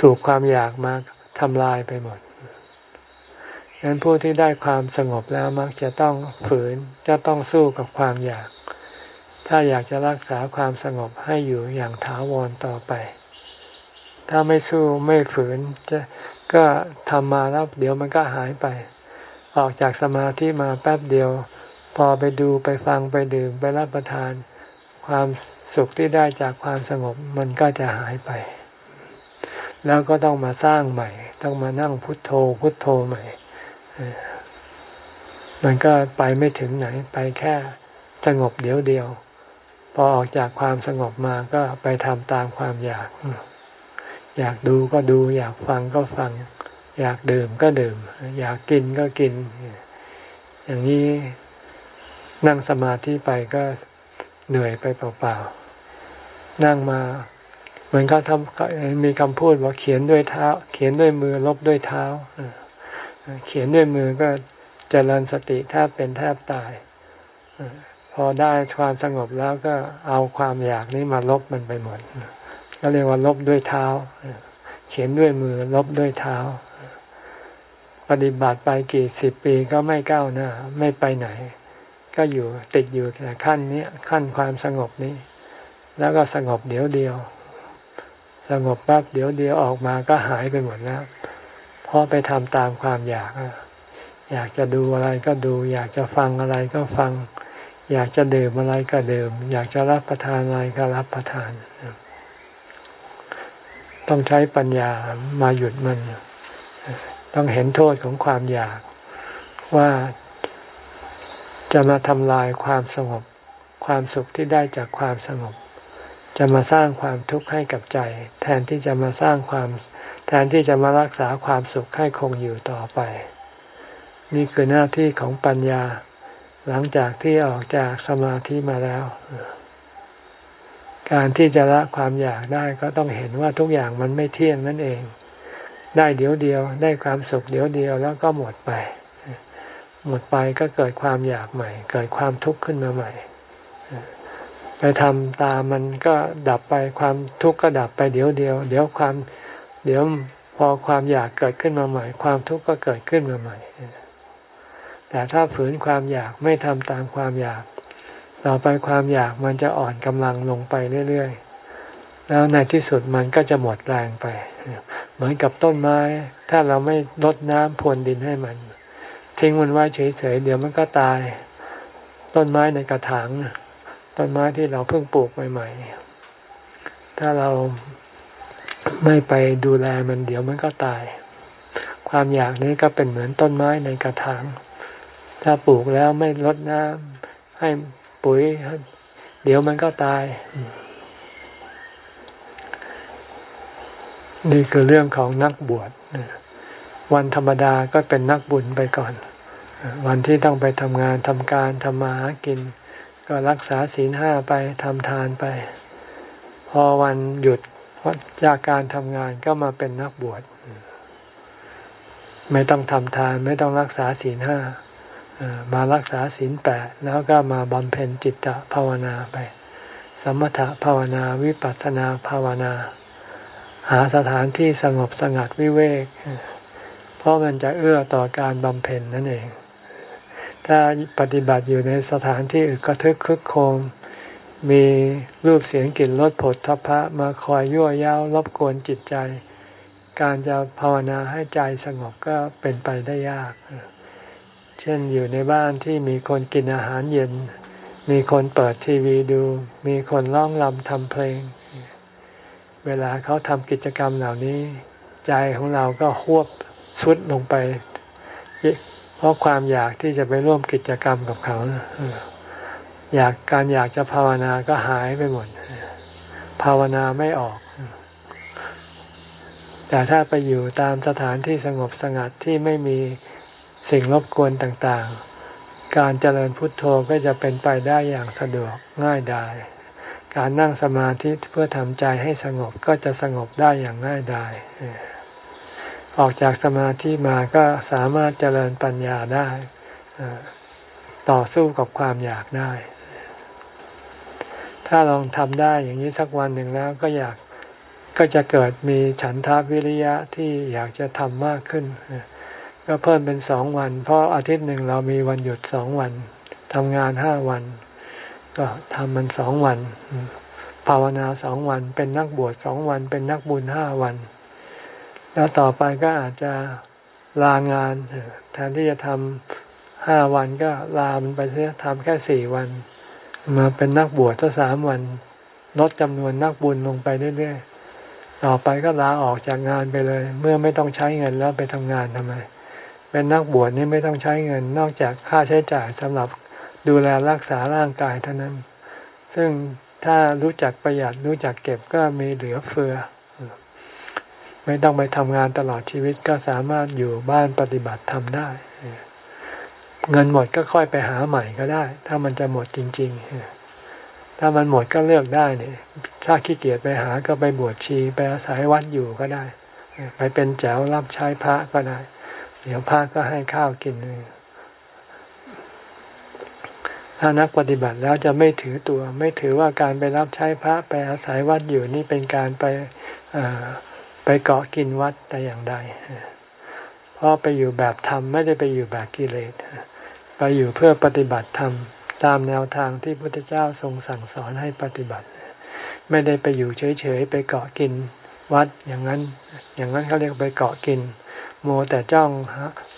ถูกความอยากมาทำลายไปหมด ดังนั้นผู้ที่ได้ความสงบแล้วมักจะต้องฝืนจะต้องสู้กับความอยาก ถ้าอยากจะรักษาความสงบให้อยู่อย่างถาวรต่อไป ถ้าไม่สู้ไม่ฝืนจะก็ทำมาแล้วเดี๋ยวมันก็หายไป ออกจากสมาธิมาแป๊บเดียว พอไปดูไปฟังไปดื่มไปรับประทาน ความสุขที่ได้จากความสงบมันก็จะหายไป แล้วก็ต้องมาสร้างใหม่ ต้องมานั่งพุทโธพุทโธใหม่ มันก็ไปไม่ถึงไหน ไปแค่สงบเดียวเดียว พอออกจากความสงบมาก็ไปทำตามความอยาก อยากดูก็ดู อยากฟังก็ฟัง อยากดื่มก็ดื่ม อยากกินก็กิน อย่างนี้นั่งสมาธิไปก็เหนื่อยไปเปล่าๆ นั่งมาเหมือนเขาทำมีคำพูดว่าเขียนด้วยเท้า เขียนด้วยมือลบด้วยเท้า เขียนด้วยมือก็เจริญสติแทบเป็นแทบตาย พอได้ความสงบแล้วก็เอาความอยากนี้มาลบมันไปหมดก็เรียกว่าลบด้วยเท้า เขียนด้วยมือลบด้วยเท้า ปฏิบัติไปกี่สิบปีก็ไม่ก้าวหน้า ไม่ไปไหน ก็อยู่ติดอยู่แต่ขั้นนี้ขั้นความสงบนี้ แล้วก็สงบเดี๋ยวเดียว สงบแป๊บเดี๋ยวเดียวออกมาก็หายไปหมดแล้ว ราะไปทำตามความอยาก อยากจะดูอะไรก็ดู อยากจะฟังอะไรก็ฟัง อยากจะดื่มอะไรก็ดื่ม อยากจะรับประทานอะไรก็รับประทาน ต้องใช้ปัญญามาหยุดมัน ต้องเห็นโทษของความอยากว่าจะมาทำลายความสงบ ความสุขที่ได้จากความสงบ จะมาสร้างความทุกข์ให้กับใจ แทนที่จะมาสร้างความ นที่จะมารักษาความสุขให้คงอยู่ต่อไป นี่คือหน้าที่ของปัญญา หลังจากที่ออกจากสมาธิมาแล้ว การที่จะละความอยากได้ก็ต้องเห็นว่าทุกอย่างมันไม่เที่ยงนั่นเอง ได้เดี๋ยวเดียว ได้ความสุขเดี๋ยวเดียวแล้วก็หมดไป หมดไปก็เกิดความอยากใหม่ เกิดความทุกข์ขึ้นมาใหม่ไปทำตามมันก็ดับไปความทุกข์ก็ดับไปเดี๋ยวเดียว เดี๋ยวความ เดี๋ยวพอความอยากเกิดขึ้นมาใหม่ ความทุกข์ก็เกิดขึ้นมาใหม่ แต่ถ้าฝืนความอยากไม่ทำตามความอยาก ต่อไปความอยากมันจะอ่อนกำลังลงไปเรื่อยๆ แล้วในที่สุดมันก็จะหมดแรงไป เหมือนกับต้นไม้ ถ้าเราไม่ลดน้ำพรวนดินให้มัน ทิ้งมันไว้เฉยๆ เดี๋ยวมันก็ตาย ต้นไม้ในกระถางต้นไม้ที่เราเพิ่งปลูกใหม่ๆถ้าเรา ไม่ไปดูแลมันเดี๋ยวมันก็ตาย ความอยากนี้ก็เป็นเหมือนต้นไม้ในกระถาง ถ้าปลูกแล้วไม่ลดน้ำให้ปุ๋ย เดี๋ยวมันก็ตาย นี่คือเรื่องของนักบวชวันธรรมดาก็เป็นนักบุญไปก่อน วันที่ต้องไปทำงานทำการทำมาหากิน ก็รักษาศีลห้าไปทำทานไป พอวันหยุด จากการทำงานก็มาเป็นนักบวชไม่ต้องทำทาน ไม่ต้องรักษาศีลห้ามารักษาศีลแปดแล้วก็มาบำเพ็ญจิตตภาวนาไป สมถภาวนาวิปัสสนาภาวนา หาสถานที่สงบสงัดวิเวก เพราะมันจะเอื้อต่อการบำเพ็ญนั่นเอง ถ้าปฏิบัติอยู่ในสถานที่อึกระทึกคึกโคม มีรูปเสียงกลิ่นรสผลทพะมาคอยยั่วย้าวรบกวนจิตใจ การจะภาวนาให้ใจสงบก็เป็นไปได้ยาก เช่นอยู่ในบ้านที่มีคนกินอาหารเย็น มีคนเปิดทีวีดู มีคนร้องรำทำเพลง เวลาเขาทำกิจกรรมเหล่านี้ ใจของเราก็ควบชุดลงไป เพราะความอยากที่จะไปร่วมกิจกรรมกับเขา อยากการอยากจะภาวนาก็หายไปหมด ภาวนาไม่ออก แต่ถ้าไปอยู่ตามสถานที่สงบสงัดที่ไม่มีสิ่งรบกวนต่างๆ การเจริญพุทโธก็จะเป็นไปได้อย่างสะดวกง่ายดาย การนั่งสมาธิเพื่อทำใจให้สงบก็จะสงบได้อย่างง่ายดาย ออกจากสมาธิมาก็สามารถเจริญปัญญาได้ต่อสู้กับความอยากได้ ถ้าลองทำได้อย่างนี้สักวันหนึ่งแล้วก็อยากก็จะเกิดมีฉันทาวิริยะที่อยากจะทำมากขึ้น ก็เพิ่มเป็นสองวัน เพราะอาทิตย์หนึ่งเรามีวันหยุดสองวันทำงานห้าวัน ก็ทำมันสองวัน ภาวนาสองวัน เป็นนักบวชสองวัน เป็นนักบุญห้าวัน แล้วต่อไปก็อาจจะลางาน แทนที่จะทำห้าวันก็ลามันไปเสียทำแค่สี่วัน มาเป็นนักบวชสักสามวันลดจำนวนนักบุญลงไปเรื่อยๆ ต่อไปก็ลาออกจากงานไปเลย เมื่อไม่ต้องใช้เงินแล้วไปทำงานทำไม เป็นนักบวชนี่ไม่ต้องใช้เงิน นอกจากค่าใช้จ่ายสำหรับดูแลรักษาร่างกายเท่านั้น ซึ่งถ้ารู้จักประหยัดรู้จักเก็บก็มีเหลือเฟือ ไม่ต้องไปทำงานตลอดชีวิตก็สามารถอยู่บ้านปฏิบัติทำได้ เงินหมดก็ค่อยไปหาใหม่ก็ได้ ถ้ามันจะหมดจริง ๆ ถ้ามันหมดก็เลือกได้เนี่ยถ้าขี้เกียจไปหาก็ไปบวชชีไปอาศัยวัดอยู่ก็ได้ ไปเป็นแจวรับใช้พระก็ได้ เดี๋ยวพระก็ให้ข้าวกิน ถ้านักปฏิบัติแล้วจะไม่ถือตัว ไม่ถือว่าการไปรับใช้พระไปอาศัยวัดอยู่นี่เป็นการไปไปเกาะกินวัดแต่อย่างใดเพราะไปอยู่แบบธรรมไม่ได้ไปอยู่แบบกิเลส ไปอยู่เพื่อปฏิบัติธรรม ตามแนวทางที่พระพุทธเจ้าทรงสั่งสอนให้ปฏิบัติ ไม่ได้ไปอยู่เฉยๆไปเกาะกินวัดอย่างนั้น อย่างนั้นเขาเรียกไปเกาะกินโมแต่จ้อง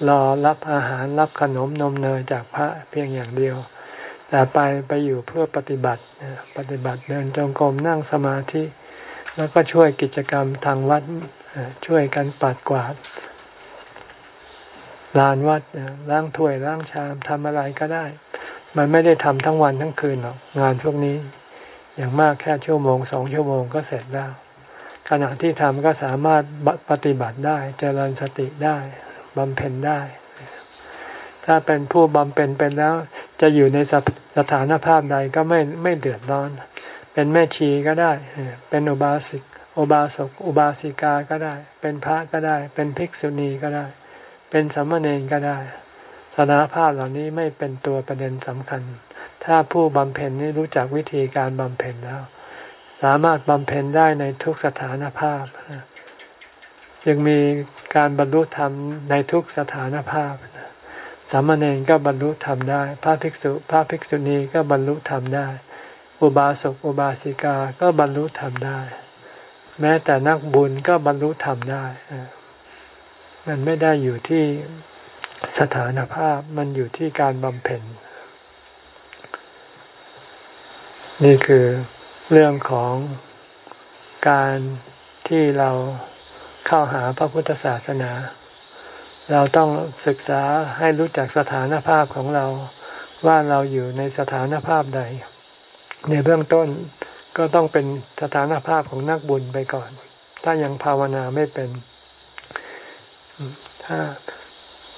รอรับอาหารรับขนมนมเนยจากพระเพียงอย่างเดียว แต่ไปไปอยู่เพื่อปฏิบัติปฏิบัติเดินจงกรมนั่งสมาธิ แล้วก็ช่วยกิจกรรมทางวัดช่วยกันปัดกวาด ลานวัดล้างถ้วยล้างชามทำอะไรก็ได้ มันไม่ได้ทำทั้งวันทั้งคืนหรอกงานพวกนี้ อย่างมากแค่ชั่วโมงสองชั่วโมงก็เสร็จแล้ว ขณะที่ทำก็สามารถปฏิบัติได้เจริญสติได้บำเพ็ญได้ ถ้าเป็นผู้บำเพ็ญเป็นแล้ว จะอยู่ในสถานภาพใดก็ไม่ไม่เดือดร้อน เป็นแม่ชีก็ได้ เป็นอุบาสิกอุบาสกอุบาสิกาก็ได้ เป็นพระก็ได้ เป็นภิกษุณีก็ได้ เป็นสัมมาเนรก็ได้สถานภาพเหล่านี้ไม่เป็นตัวประเด็นสำคัญ ถ้าผู้บำเพ็ญนี้รู้จักวิธีการบำเพ็ญแล้ว สามารถบำเพ็ญได้ในทุกสถานภาพยังมีการบรรลุธรรมในทุกสถานภาพสามเณรก็บรรลุธรรมได้ พระภิกษุ พระภิกษุณีก็บรรลุธรรมได้ อุบาสก อุบาสิกา ก็บรรลุธรรมได้ แม้แต่นักบุญก็บรรลุธรรมได้ มันไม่ได้อยู่ที่สถานภาพมันอยู่ที่การบำเพ็ญ นี่คือเรื่องของการที่เราเข้าหาพระพุทธศาสนา เราต้องศึกษาให้รู้จักสถานภาพของเราว่าเราอยู่ในสถานภาพใด ในเบื้องต้นก็ต้องเป็นสถานภาพของนักบุญไปก่อน ถ้ายังภาวนาไม่เป็น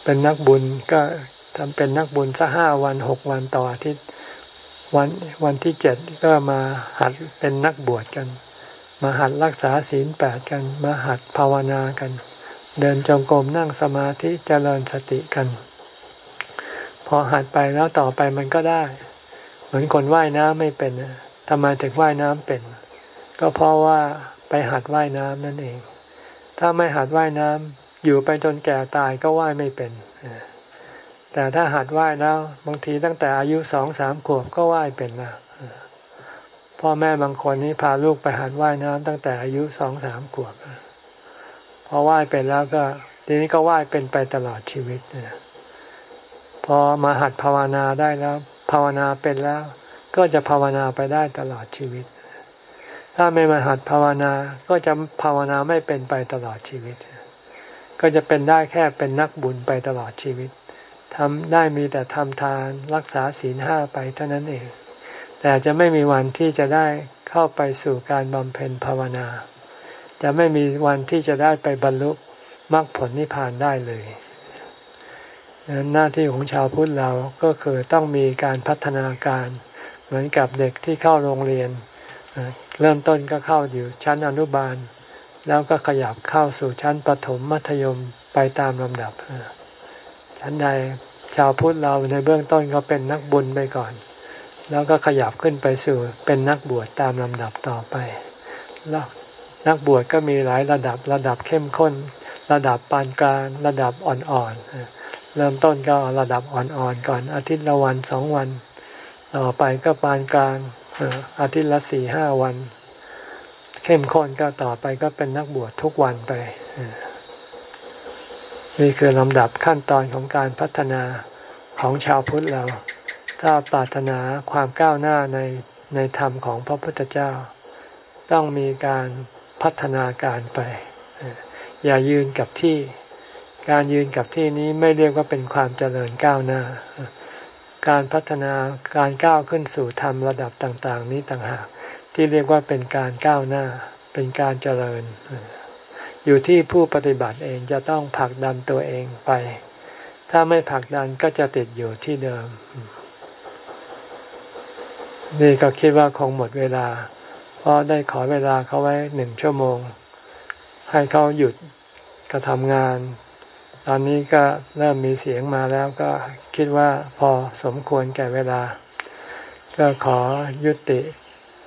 เป็นนักบุญก็ทำเป็นนักบุญสักห้าวันหกวันต่ออาทิตย์วันวันที่เจ็ดก็มาหัดเป็นนักบวชกัน มาหัดรักษาศีลแปดกัน มาหัดภาวนากัน เดินจงกรมนั่งสมาธิเจริญสติกัน พอหัดไปแล้วต่อไปมันก็ได้ เหมือนคนว่ายน้ำไม่เป็นทำไมถึงว่ายน้ำเป็น ก็เพราะว่าไปหัดว่ายน้ำนั่นเอง ถ้าไม่หัดว่ายน้ำ อยู่ไปจนแก่ตายก็ว่ายไม่เป็น แต่ถ้าหัดว่ายแล้ว บางทีตั้งแต่อายุสองสามขวบก็ว่ายเป็นนะพ่อแม่บางคนนี้พาลูกไปหัดว่ายน้ำตั้งแต่อายุสองสามขวบพอไหว้เป็นแล้วก็ทีนี้ก็ไหว้เป็นไปตลอดชีวิตพอมาหัดภาวนาได้แล้ว ภาวนาเป็นแล้ว ก็จะภาวนาไปได้ตลอดชีวิต ถ้าไม่มาหัดภาวนาก็จะภาวนาไม่เป็นไปตลอดชีวิต ก็จะเป็นได้แค่เป็นนักบุญไปตลอดชีวิตทำได้มีแต่ทำทานรักษาศีลห้าไปเท่านั้นเอง แต่จะไม่มีวันที่จะได้เข้าไปสู่การบำเพ็ญภาวนา จะไม่มีวันที่จะได้ไปบรรลุมรรคผลนิพพานได้เลยนั้นหน้าที่ของชาวพุทธเราก็คือต้องมีการพัฒนาการเหมือนกับเด็กที่เข้าโรงเรียน เริ่มต้นก็เข้าอยู่ชั้นอนุบาล แล้วก็ขยับเข้าสู่ชั้นประถมมัธยมไปตามลำดับชั้นใดชาวพุทธเราในเบื้องต้นก็เป็นนักบุญไปก่อน แล้วก็ขยับขึ้นไปสู่เป็นนักบวชตามลำดับต่อไปแล้วนักบวชก็มีหลายระดับระดับเข้มข้น ระดับปานกลางระดับอ่อนๆเริ่มต้นก็ระดับอ่อนๆก่อน อาทิตย์ละวันสองวัน ต่อไปก็ปานกลางอาทิตย์ละสี่ห้าวัน เข้มข้นก็ต่อไปก็เป็นนักบวชทุกวันไป นี่คือลำดับขั้นตอนของการพัฒนาของชาวพุทธเรา ถ้าปรารถนาความก้าวหน้าในในธรรมของพระพุทธเจ้า ต้องมีการพัฒนาการไป อย่ายืนกับที่ การยืนกับที่นี้ไม่เรียกว่าเป็นความเจริญก้าวหน้า การพัฒนาการก้าวขึ้นสู่ธรรมระดับต่าง ๆ นี้ต่างหาก ที่เรียกว่าเป็นการก้าวหน้า เป็นการเจริญ อยู่ที่ผู้ปฏิบัติเองจะต้องผลักดันตัวเองไป ถ้าไม่ผลักดันก็จะติดอยู่ที่เดิม นี่ก็คิดว่าคงหมดเวลา เพราะได้ขอเวลาเขาไว้หนึ่งชั่วโมง ให้เขาหยุดกระทำงาน ตอนนี้ก็เริ่มมีเสียงมาแล้วก็คิดว่าพอสมควรแก่เวลา ก็ขอยุติ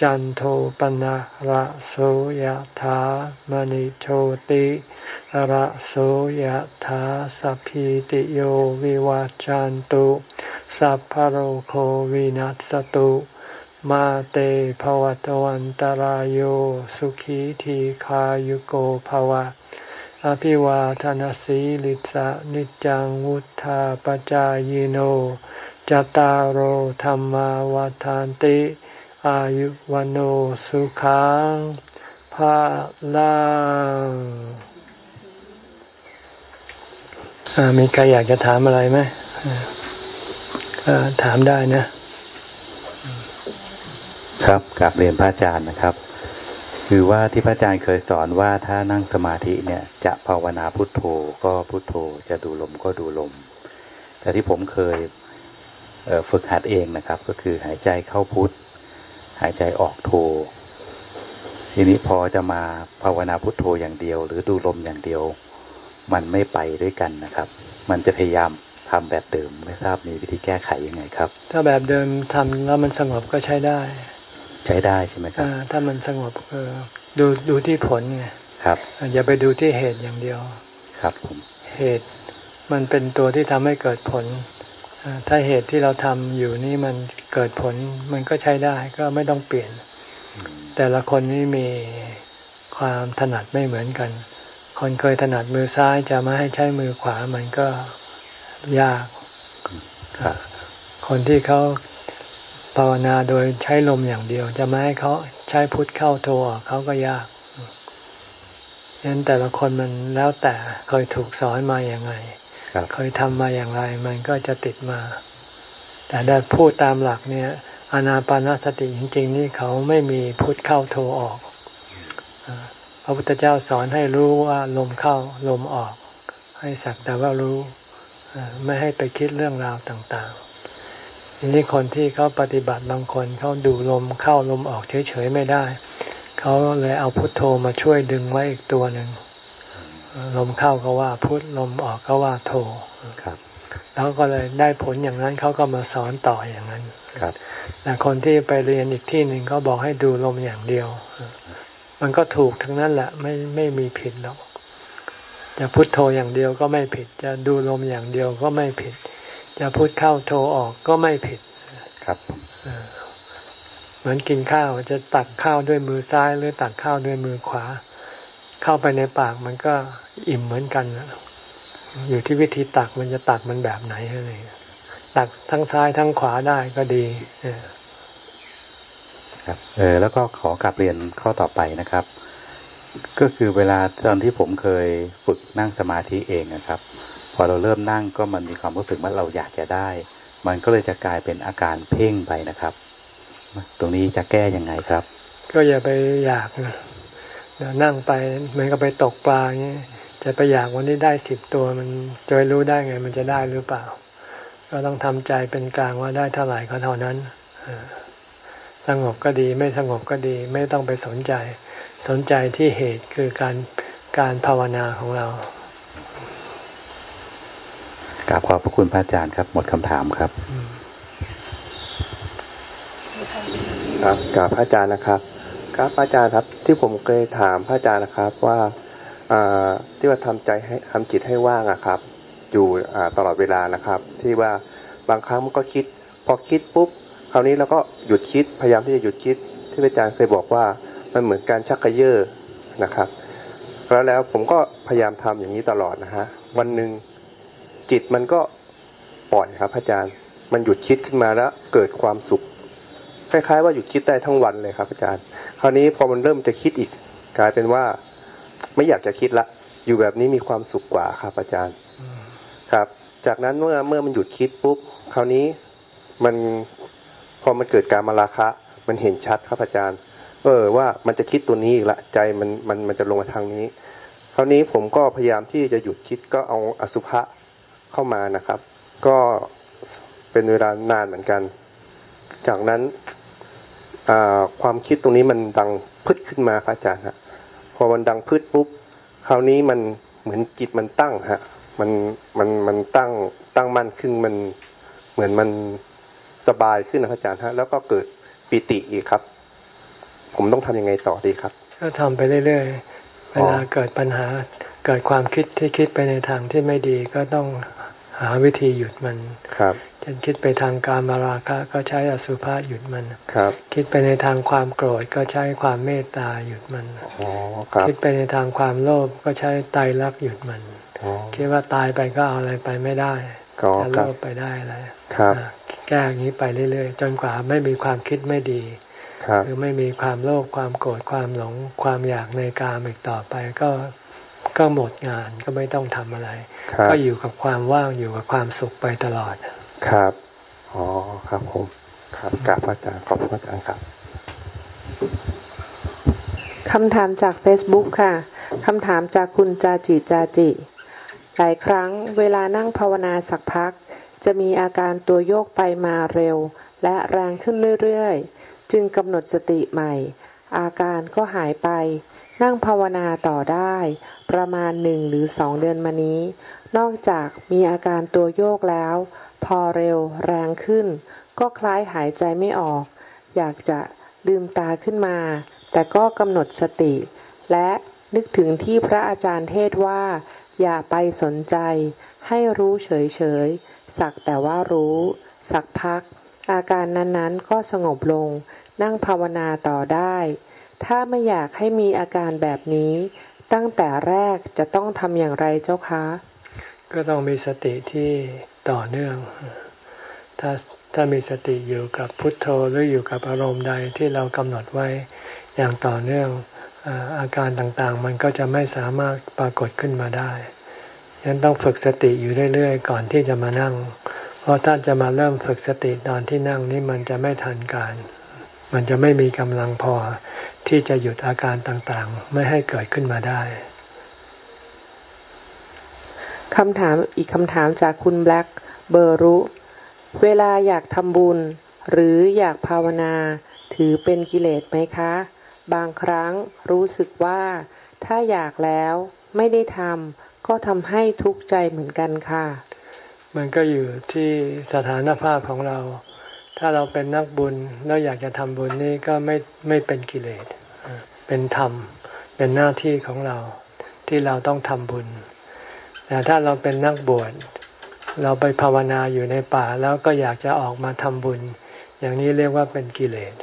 จันโทปนะระโสยธามณิโชติระโสยธาสัพพิติโยวิวาจันตุสัพพโรโควินัสตุมาเตภวตวันตารโยสุขีทีขายุโกภวะ อภิวาทานสีลิสะนิจังวุธาปจายโนจตารโธรรมวาทานติ อายุวันโอสุขังภาลังมีใครอยากจะถามอะไรไหมถามได้นะ ครับกลับเรียนพระอาจารย์นะครับ คือว่าที่พระอาจารย์เคยสอนว่าถ้านั่งสมาธิเนี่ยจะภาวนาพุทโธก็พุทโธ จะดูลมก็ดูลม แต่ที่ผมเคยฝึกหัดเองนะครับ ก็คือหายใจเข้าพุท หายใจออกโททีนี้พอจะมาภาวนาพุทโธอย่างเดียว หรือดูลมอย่างเดียว มันไม่ไปด้วยกันนะครับ มันจะพยายามทำแบบเดิมไม่ทราบมีวิธีแก้ไขยังไงครับ ถ้าแบบเดิมทำแล้วมันสงบก็ใช้ได้ ใช้ได้ใช่ไหมครับถ้ามันสงบก็ดูดูที่ผลไงครับอย่าไปดูที่เหตุอย่างเดียว ครับผมเหตุมันเป็นตัวที่ทำให้เกิดผล ถ้าเหตุที่เราทำอยู่นี่มันเกิดผลมันก็ใช้ได้ก็ไม่ต้องเปลี่ยน แต่ละคนนี่มีความถนัดไม่เหมือนกัน คนเคยถนัดมือซ้ายจะมาให้ใช้มือขวามันก็ยาก คนที่เขาภาวนาโดยใช้ลมอย่างเดียว จะมาให้เขาใช้พุทธเข้าโทออกเขาก็ยากฉะนั้นแต่ละคนมันแล้วแต่เคยถูกสอนมาอย่างไง เคยทำมาอย่างไร มันก็จะติดมา แต่ได้พูดตามหลักเนี่ยอานาปานสติจริง ๆ นี่เขาไม่มีพุทธเข้าโทออกพระพุทธเจ้าสอนให้รู้ว่าลมเข้าลมออก ให้สักแต่ว่ารู้ไม่ให้ไปคิดเรื่องราวต่างๆทีนี้คนที่เขาปฏิบัติบางคนเขาดูลมเข้าลมออกเฉยๆไม่ได้ เขาเลยเอาพุทโธมาช่วยดึงไว้อีกตัวหนึ่ง ลมเข้าก็ว่าพุทลมออกก็ว่าโทครับแล้วก็เลยได้ผลอย่างนั้นเขาก็มาสอนต่ออย่างนั้นครับแต่คนที่ไปเรียนอีกที่หนึ่งก็บอกให้ดูลมอย่างเดียว มันก็ถูกทั้งนั้นแหละไม่ไม่มีผิดหรอกจะพุทโธอย่างเดียวก็ไม่ผิด จะดูลมอย่างเดียวก็ไม่ผิด จะพุทเข้าโทออกก็ไม่ผิดครับเหมือนกินข้าวจะตักข้าวด้วยมือซ้ายหรือตักข้าวด้วยมือขวา เข้าไปในปากมันก็อิ่มเหมือนกันอยู่ที่วิธีตักมันจะตักมันแบบไหนอะไรตักทั้งซ้ายทั้งขวาได้ก็ดีครับเออแล้วก็ขอกลับเรียนข้อต่อไปนะครับ ก็คือเวลาตอนที่ผมเคยฝึกนั่งสมาธิเองนะครับ พอเราเริ่มนั่งก็มันมีความรู้สึกว่าเราอยากจะได้ มันก็เลยจะกลายเป็นอาการเพ่งไปนะครับ ตรงนี้จะแก้ยังไงครับ ก็อย่าไปอยากนะ นั่งไปเหมือนกับไปตกปลาอย่างนี้จะไปอยากวันนี้ได้สิบตัวมันจะรู้ได้ไง มันจะได้หรือเปล่า ก็ต้องทำใจเป็นกลางว่าได้เท่าไหร่ก็เท่านั้นสงบก็ดีไม่สงบก็ดีไม่ต้องไปสนใจ สนใจที่เหตุคือการการภาวนาของเรากราบขอบพระคุณพระอาจารย์ครับ หมดคำถามครับ ครับกับพระอาจารย์นะครับ ครับอาจารย์ครับ ที่ผมเคยถามพระอาจารย์นะครับว่าที่ว่าทำใจให้ทำจิตให้ว่างอะครับ อยู่ตลอดเวลานะครับ ที่ว่าบางครั้งมันก็คิด พอคิดปุ๊บคราวนี้เราก็หยุดคิดพยายามที่จะหยุดคิด ที่อาจารย์เคยบอกว่ามันเหมือนการชักกระเยาะนะครับ แล้วแล้วผมก็พยายามทำอย่างนี้ตลอดนะฮะวันหนึ่งจิตมันก็ปล่อยครับอาจารย์ มันหยุดคิดขึ้นมาแล้วเกิดความสุข คล้ายๆ ว่าหยุดคิดได้ทั้งวันเลยครับ อาจารย์ คราวนี้พอมันเริ่มจะคิดอีก กลายเป็นว่าไม่อยากจะคิดละ อยู่แบบนี้มีความสุขกว่าครับ อาจารย์ครับ จากนั้นเมื่อเมื่อมันหยุดคิดปุ๊บคราวนี้มันพอมันเกิดการมาราคะ มันเห็นชัดครับอาจารย์ เออว่ามันจะคิดตัวนี้อีกละใจมันมันมันจะลงมาทางนี้ คราวนี้ผมก็พยายามที่จะหยุดคิดก็เอาอสุภะเข้ามานะครับ ก็เป็นเวลานานเหมือนกัน จากนั้น ความคิดตรงนี้มันดังพึดขึ้นมาครับอาจารย์ฮะพอมันดังพึดปุ๊บคราวนี้มันเหมือนจิตมันตั้งฮะ มันมันมันตั้งตั้งมั่นขึ้นมันเหมือนมันสบายขึ้นนะอาจารย์ฮะแล้วก็เกิดปิติอีกครับ ผมต้องทํำยังไงต่อดีครับ ก็ทำไปเรื่อยๆเวลาเกิดปัญหาเกิดความคิดที่คิดไปในทางที่ไม่ดีก็ต้องหาวิธีหยุดมันครับ เช่นคิดไปทางการมาราคะก็ใช้อสุภะหยุดมันครับ คิดไปในทางความโกรธก็ใช้ความเมตตาหยุดมันอ๋อครับคิดไปในทางความโลภก็ใช้ไตรลักษณ์หยุดมันคิดว่าตายไปก็เอาอะไรไปไม่ได้จะโลภไปได้อะไรครับแก้อย่างนี้ไปเรื่อย ๆ จนกว่าไม่มีความคิดไม่ดีหรือไม่มีความโลภความโกรธความหลงความอยากในกามอีกต่อไปก็ก็หมดงานก็ไม่ต้องทำอะไร ก็อยู่กับความว่างอยู่กับความสุขไปตลอด ครับ อ๋อ ครับผม ครับกราบพระอาจารย์ขอบพระอาจารย์ครับคำถามจาก Facebook ค่ะ คำถามจากคุณจาจิจาจิ หลายครั้งเวลานั่งภาวนาสักพัก จะมีอาการตัวโยกไปมาเร็ว และแรงขึ้นเรื่อยๆ จึงกำหนดสติใหม่ อาการก็หายไป นั่งภาวนาต่อได้ ประมาณหนึ่งหรือสองเดือนมานี้ นอกจากมีอาการตัวโยกแล้ว พอเร็ว แรงขึ้น ก็คล้ายหายใจไม่ออก อยากจะลืมตาขึ้นมา แต่ก็กำหนดสติ และนึกถึงที่พระอาจารย์เทศว่า อย่าไปสนใจ ให้รู้เฉยๆ สักแต่ว่ารู้ สักพัก อาการนั้นๆ ก็สงบลง นั่งภาวนาต่อได้ ถ้าไม่อยากให้มีอาการแบบนี้ ตั้งแต่แรกจะต้องทำอย่างไรเจ้าคะ ก็ต้องมีสติที่ ต่อเนื่อง ถ้าถ้ามีสติอยู่กับพุทโธหรืออยู่กับอารมณ์ใดที่เรากำหนดไว้อย่างต่อเนื่องอาการต่างๆ มันก็จะไม่สามารถปรากฏขึ้นมาได้ยังต้องฝึกสติอยู่เรื่อยๆ ก่อนที่จะมานั่ง เพราะถ้าจะมาเริ่มฝึกสติตอนที่นั่งนี่มันจะไม่ทันการ มันจะไม่มีกำลังพอที่จะหยุดอาการต่างๆ ไม่ให้เกิดขึ้นมาได้ คำถามอีกคำถามจากคุณแบล็กเบอร์รุ เวลาอยากทำบุญ หรืออยากภาวนา ถือเป็นกิเลสไหมคะ บางครั้งรู้สึกว่า ถ้าอยากแล้วไม่ได้ทำก็ทำให้ทุกข์ใจเหมือนกันค่ะ มันก็อยู่ที่สถานภาพของเรา ถ้าเราเป็นนักบุญแล้วอยากจะทำบุญนี่ก็ไม่ไม่เป็นกิเลส เป็นธรรม เป็นหน้าที่ของเราที่เราต้องทำบุญ แต่ถ้าเราเป็นนักบวชเราไปภาวนาอยู่ในป่าแล้วก็อยากจะออกมาทำบุญ อย่างนี้เรียกว่าเป็นกิเลส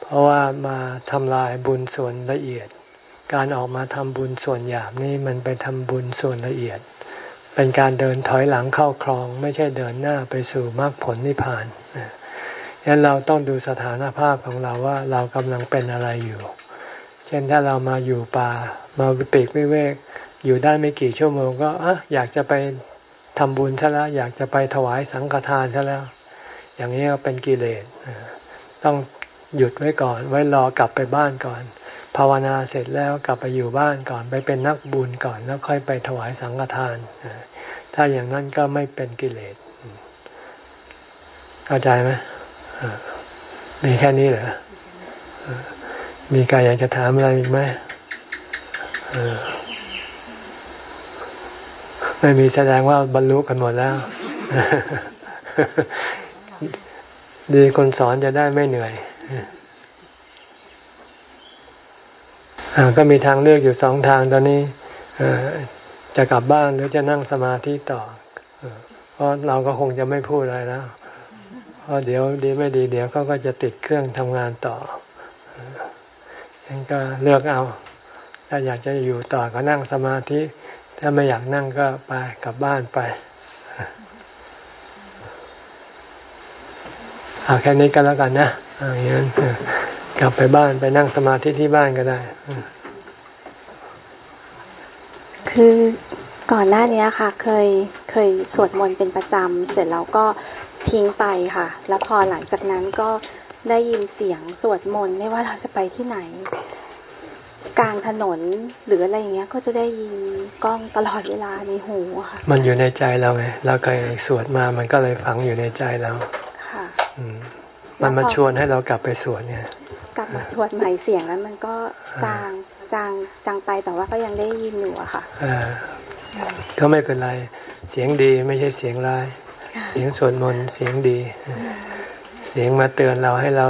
เพราะว่ามาทำลายบุญส่วนละเอียด การออกมาทำบุญส่วนหยาบนี่มันไปทำบุญส่วนละเอียด เป็นการเดินถอยหลังเข้าคลอง ไม่ใช่เดินหน้าไปสู่มรรคผลนิพพานฉะนั้นเราต้องดูสถานภาพของเราว่าเรากำลังเป็นอะไรอยู่ เช่นถ้าเรามาอยู่ป่ามาปีกวิเวก อยู่ได้ไม่กี่ชั่วโมงก็อะอยากจะไปทำบุญซะแล้ว อยากจะไปถวายสังฆทานซะแล้ว อย่างนี้ก็เป็นกิเลสต้องหยุดไว้ก่อน ไว้รอกลับไปบ้านก่อน ภาวนาเสร็จแล้วกลับไปอยู่บ้านก่อน ไปเป็นนักบุญก่อนแล้วค่อยไปถวายสังฆทาน ถ้าอย่างนั้นก็ไม่เป็นกิเลสเข้าใจไหมมีแค่นี้เหรอมีใครอยากจะถามอะไรอีกไหม ไม่มีแสดงว่าบรรลุกันหมดแล้ว ดีคนสอนจะได้ไม่เหนื่อยอก็มีทางเลือกอยู่สองทางตอนนี้จะกลับบ้านหรือจะนั่งสมาธิต่อเพราะเราก็คงจะไม่พูดอะไรแล้วเพราะเดี๋ยวดีไม่ดี เดี๋ยวเขาก็จะติดเครื่องทำงานต่อยังก็เลือกเอา ถ้าอยากจะอยู่ต่อก็นั่งสมาธิ ถ้าไม่อยากนั่งก็ไปกลับบ้านไปเอาแค่นี้ก็แล้วกันนะอย่างนั้นกลับไปบ้านไปนั่งสมาธิที่บ้านก็ได้ คือก่อนหน้านี้ค่ะ เคยเคยสวดมนต์เป็นประจำเสร็จแล้วก็ทิ้งไปค่ะ แล้วพอหลังจากนั้นก็ได้ยินเสียงสวดมนต์ไม่ว่าเราจะไปที่ไหน กลางถนนหรืออะไรอย่างเงี้ย ก็จะได้ยินกล้องตลอดเวลาในหูค่ะ มันอยู่ในใจเราไงเราเคยสวดมามันก็เลยฝังอยู่ในใจเรา ค่ะมันมาชวนให้เรากลับไปสวดเนี่ยกลับมาสวดใหม่เสียงนั้น มันก็จางจางจางไปแต่ว่าก็ยังได้ยินอยู่อะค่ะก็ไม่เป็นไรเสียงดีไม่ใช่เสียงร้าย เสียงสวดมนต์เสียงดี เสียงมาเตือนเราให้เรา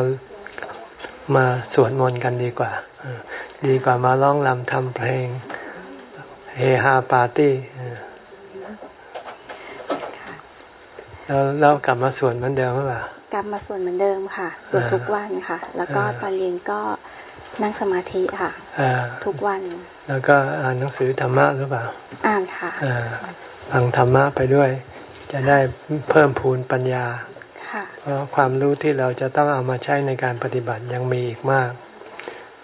มาสวดมนต์กันดีกว่า ดีกว่ามาร้องรำทำเพลงเฮฮาปาร์ตี้แล้วเรากลับมาสวดเหมือนเดิมหรือเปล่ากลับมาสวดเหมือนเดิมค่ะสวดทุกวันค่ะ แล้วก็ตอนเย็นก็นั่งสมาธิค่ะทุกวัน แล้วก็อ่านหนังสือธรรมะหรือเปล่า อ่านค่ะฟังธรรมะไปด้วย จะได้เพิ่มพูนปัญญาเพราะความรู้ที่เราจะต้องเอามาใช้ในการปฏิบัติยังมีอีกมาก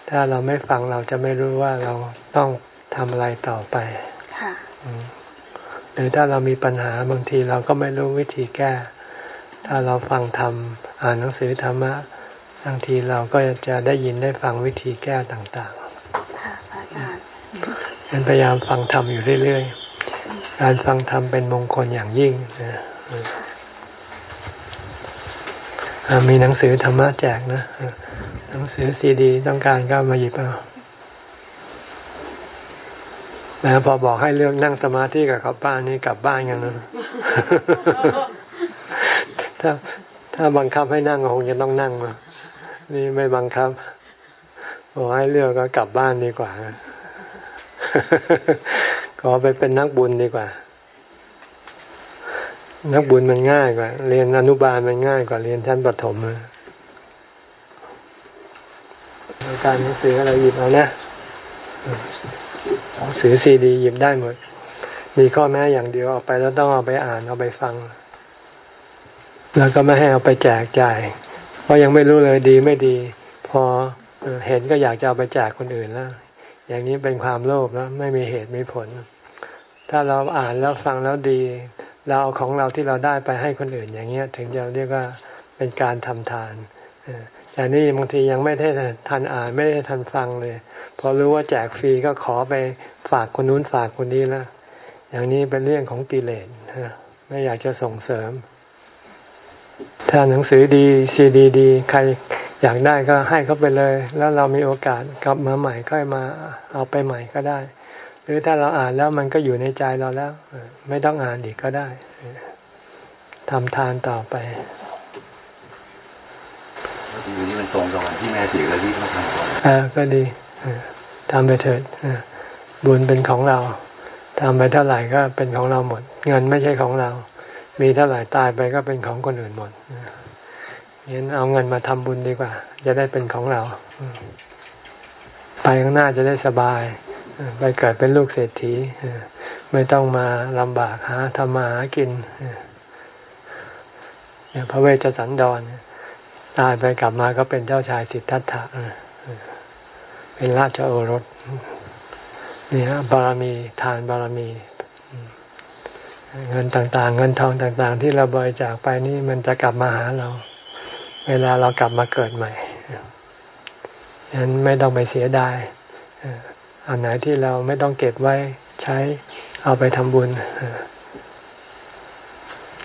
ถ้าเราไม่ฟังเราจะไม่รู้ว่าเราต้องทำอะไรต่อไปค่ะหรือถ้าเรามีปัญหาบางทีเราก็ไม่รู้วิธีแก้ ถ้าเราฟังธรรมอ่านหนังสือธรรมะบางทีเราก็จะได้ยินได้ฟังวิธีแก้ต่างๆค่ะอาจารย์ันพยายามฟังธรรมอยู่เรื่อยๆ การฟังธรรมเป็นมงคลอย่างยิ่งมีหนังสือธรรมะแจกนะหนั งสือซีดี ต้องการก็มาหยิบเอาแม้พอบอกให้เรื่องนั่งสมาธิกับเขาบ้านนี่กลับบ้านกันนะถ้าถ้าบังคับให้นั่งคงจะต้องนั่งมานี่ไม่บังคับบอกให้เลือกก็กลับบ้านดีกว่าขอไปเป็นนักบุญดีกว่า นักบุญมันง่ายกว่า เรียนอนุบาลมันง่ายกว่าเรียนชั้นประถม การหนังสืออะไรหยิบเอานะหนังสือซีดีหยิบได้หมด มีข้อแม้อย่างเดียวเอาไปแล้วต้องเอาไปอ่านเอาไปฟัง แล้วก็ไม่ให้เอาไปแจกจ่ายเพราะยังไม่รู้เลยดีไม่ดี พอเห็นก็อยากจะเอาไปแจกคนอื่นแล้ว อย่างนี้เป็นความโลภแล้วไม่มีเหตุไม่ผล ถ้าเราอ่านแล้วฟังแล้วดี เราเอาของเราที่เราได้ไปให้คนอื่นอย่างเงี้ย ถึงจะเรียกว่าเป็นการทำทาน แต่นี่บางทียังไม่ได้ทันอ่านไม่ได้ทันฟังเลย พอรู้ว่าแจกฟรีก็ขอไปฝากคนนู้นฝากคนนี้แล้วอย่างนี้เป็นเรื่องของกิเลสไม่อยากจะส่งเสริม ถ้าหนังสือดีซีดีดี ใครอยากได้ก็ให้เขาไปเลย แล้วเรามีโอกาสกลับมาใหม่ค่อยมาเอาไปใหม่ก็ได้ หรือถ้าเราอ่านแล้วมันก็อยู่ในใจเราแล้ว ไม่ต้องอ่านอีกก็ได้ทำทานต่อไป ทีนี้มันตรงกับวันที่แม่ถือแล้วที่เขาทำก่อนอ่าก็ดีทำไปเถิดบุญเป็นของเราทำไปเท่าไหร่ก็เป็นของเราหมด เงินไม่ใช่ของเรา มีเท่าไหร่ตายไปก็เป็นของคนอื่นหมดงั้นเอาเงินมาทำบุญดีกว่า จะได้เป็นของเรา ไปข้างหน้าจะได้สบาย ไปเกิดเป็นลูกเศรษฐีไม่ต้องมาลำบากหาทำมาหากินพระเวชสันดร ตายไปกลับมาก็เป็นเจ้าชายสิทธัตถะเป็นราชโอรสนี่ฮะบารมีทานบารมี เงินต่างๆ เงินทองต่างๆ ที่เราบริจาคไปนี่มันจะกลับมาหาเรา เวลาเรากลับมาเกิดใหม่ฉะนั้นไม่ต้องไปเสียดายอันไหนที่เราไม่ต้องเก็บไว้ใช้เอาไปทำบุญ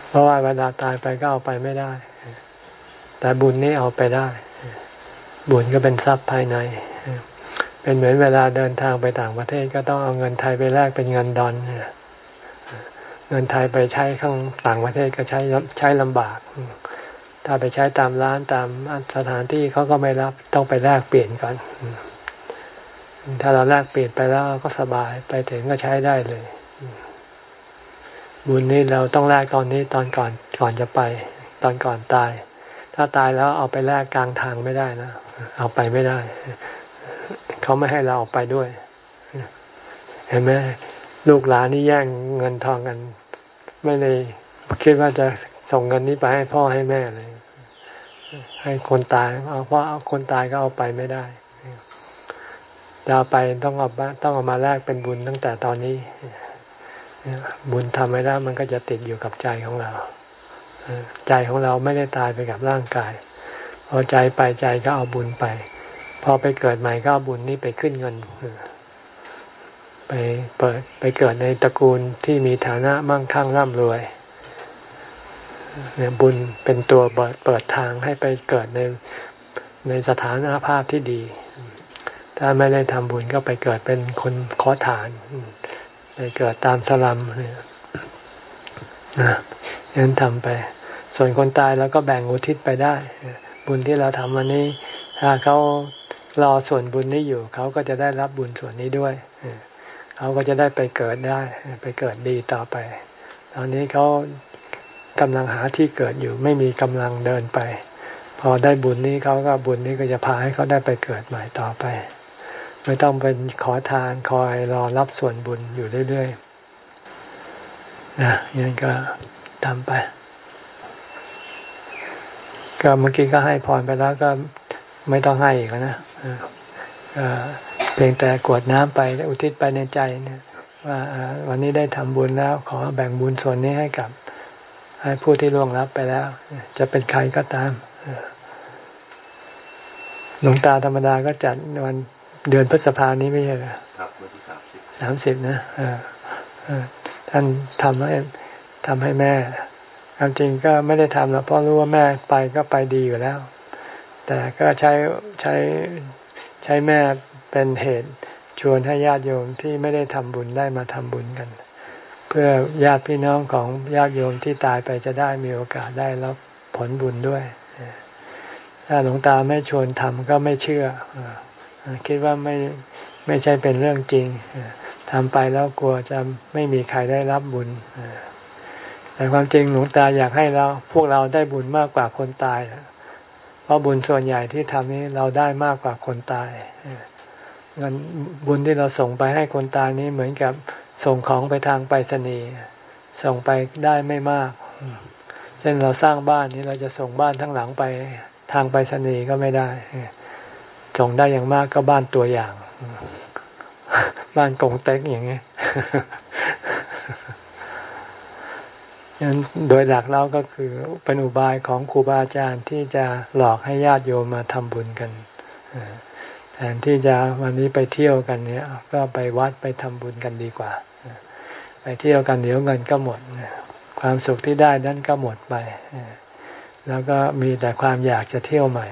เพราะว่าเวลาตายไปก็เอาไปไม่ได้ แต่บุญนี่เอาไปได้ บุญก็เป็นทรัพย์ภายใน เป็นเหมือนเวลาเดินทางไปต่างประเทศก็ต้องเอาเงินไทยไปแลกเป็นเงินดอลเงินไทยไปใช้ข้างต่างประเทศก็ใช้ใช้ลำบาก ถ้าไปใช้ตามร้านตามสถานที่เขาก็ไม่รับต้องไปแลกเปลี่ยนก่อน ถ้าเราแลกเปลี่ยนไปแล้วก็สบายไปถึงก็ใช้ได้เลย บุญนี้เราต้องแลกตอนนี้ตอนก่อนก่อนจะไป ตอนก่อนตาย ถ้าตายแล้วเอาไปแลกกลางทางไม่ได้นะ เอาไปไม่ได้ เขาไม่ให้เราออกไปด้วย เห็นไหมลูกหลานนี่แย่งเงินทองกัน ไม่ได้คิดว่าจะส่งเงินนี้ไปให้พ่อให้แม่เลย ให้คนตาย เอาเพราะคนตายก็เอาไปไม่ได้จะเอาไปต้องเอาต้องเอามาแลกเป็นบุญตั้งแต่ตอนนี้บุญทำไม่ได้มันก็จะติดอยู่กับใจของเรา ใจของเราไม่ได้ตายไปกับร่างกาย พอใจไปใจก็เอาบุญไป พอไปเกิดใหม่ก็เอาบุญนี้ไปขึ้นเงิน ไปเปิดไปเกิดในตระกูลที่มีฐานะมั่งคั่งร่ำรวยเนี่ยบุญเป็นตัวเปิดเปิดทางให้ไปเกิดในในสถานะภาพที่ดี ถ้าไม่ได้ทำบุญก็ไปเกิดเป็นคนขอทาน ไปเกิดตามสลัมเนี่ยนะนั้นทำไป ส่วนคนตายแล้วก็แบ่งอุทิศไปได้ บุญที่เราทำวันนี้ ถ้าเขารอส่วนบุญนี้อยู่ เขาก็จะได้รับบุญส่วนนี้ด้วย เขาก็จะได้ไปเกิดได้ ไปเกิดดีต่อไป ตอนนี้เขากำลังหาที่เกิดอยู่ ไม่มีกำลังเดินไป พอได้บุญนี้เขาก็บุญนี้ก็จะพาให้เขาได้ไปเกิดใหม่ต่อไป ไม่ต้องเป็นขอทานคอยรอรับส่วนบุญอยู่เรื่อยๆนะยังก็ทำไป ก็เมื่อกี้ก็ให้พรไปแล้วก็ไม่ต้องให้อีกแล้วนะเพียงแต่กวดน้ำไปอุทิศไปในใจเนี่ยว่าวันนี้ได้ทำบุญแล้ว ขอแบ่งบุญส่วนนี้ให้กับ ให้ผู้ที่ล่วงลับไปแล้ว จะเป็นใครก็ตามหลวงตาธรรมดาก็จัดวันเดือนพฤษภานี้ไม่ใช่เหรอครับวันที่สามสิบสามสิบนะท่านทำให้ทำให้แม่ ความจริงก็ไม่ได้ทำหรอกเพราะรู้ว่าแม่ไปก็ไปดีอยู่แล้ว แต่ก็ใช้ใช้ใช้แม่เป็นเหตุชวนให้ญาติโยมที่ไม่ได้ทำบุญได้มาทำบุญกัน เพื่อญาติพี่น้องของญาติโยมที่ตายไปจะได้มีโอกาสได้รับผลบุญด้วย ถ้าหลวงตาไม่ชวนทำก็ไม่เชื่อ คิดว่าไม่ไม่ใช่เป็นเรื่องจริงทำไปแล้วกลัวจะไม่มีใครได้รับบุญ แต่ความจริงหลวงตาอยากให้เราพวกเราได้บุญมากกว่าคนตายเพราะบุญส่วนใหญ่ที่ทำนี้เราได้มากกว่าคนตายเงินบุญที่เราส่งไปให้คนตายนี้เหมือนกับส่งของไปทางไปรษณีย์ส่งไปได้ไม่มาก เช่นเราสร้างบ้านนี้เราจะส่งบ้านทั้งหลังไปทางไปรษณีย์ก็ไม่ได้ ส่งได้อย่างมากก็บ้านตัวอย่าง บ้านกงเต็กอย่างนี้ นั้นโดยหลักแล้วก็คือเป็นอุบายของครูบาอาจารย์ที่จะหลอกให้ญาติโยมมาทำบุญกันแทนที่จะวันนี้ไปเที่ยวกันเนี้ยก็ไปวัดไปทำบุญกันดีกว่า ไปเที่ยวกันเดี๋ยวเงินก็หมดความสุขที่ได้นั้นก็หมดไปแล้วก็มีแต่ความอยากจะเที่ยวใหม่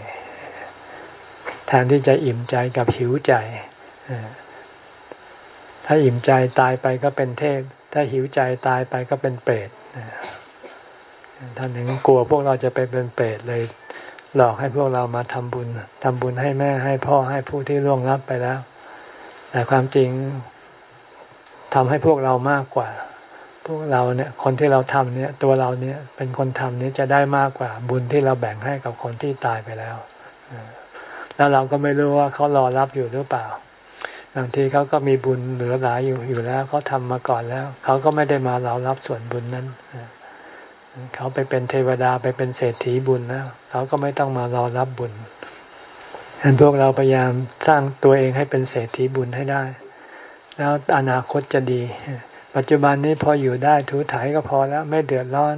แทนที่จะอิ่มใจกับหิวใจถ้าอิ่มใจตายไปก็เป็นเทพ ถ้าหิวใจตายไปก็เป็นเปรต ท่านถึงกลัวพวกเราจะไปเป็นเปรตเลย หลอกให้พวกเรามาทำบุญทำบุญให้แม่ให้พ่อให้ผู้ที่ล่วงลับไปแล้ว แต่ความจริงทำให้พวกเรามากกว่า พวกเราเนี่ย คนที่เราทำเนี่ย ตัวเราเนี่ย เป็นคนทำนี้จะได้มากกว่า บุญที่เราแบ่งให้กับคนที่ตายไปแล้วแล้วเราก็ไม่รู้ว่าเขารอรับอยู่หรือเปล่า บางทีเขาก็มีบุญเหลือหลายอยู่อยู่แล้วเขาทำมาก่อนแล้วเขาก็ไม่ได้มาเรารับส่วนบุญนั้นเขาไปเป็นเทวดาไปเป็นเศรษฐีบุญแล้วเขาก็ไม่ต้องมารอรับบุญฉะนั้นพวกเราพยายามสร้างตัวเองให้เป็นเศรษฐีบุญให้ได้ แล้วอนาคตจะดี ปัจจุบันนี้พออยู่ได้ถูถ่ายก็พอแล้วไม่เดือดร้อน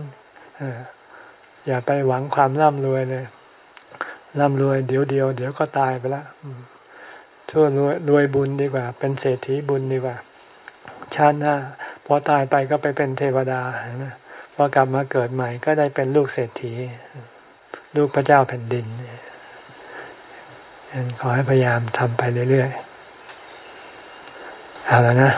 อย่าไปหวังความร่ำรวยเลยร่ำรวยเดี๋ยวเดียวเดี๋ยวก็ตายไปแล้ว ช่วรวยรวยบุญดีกว่า เป็นเศรษฐีบุญดีกว่า ชาติหน้าพอตายไปก็ไปเป็นเทวดานะพอกลับมาเกิดใหม่ก็ได้เป็นลูกเศรษฐี ลูกพระเจ้าแผ่นดินขอให้พยายามทำไปเรื่อยๆเอาแล้วนะ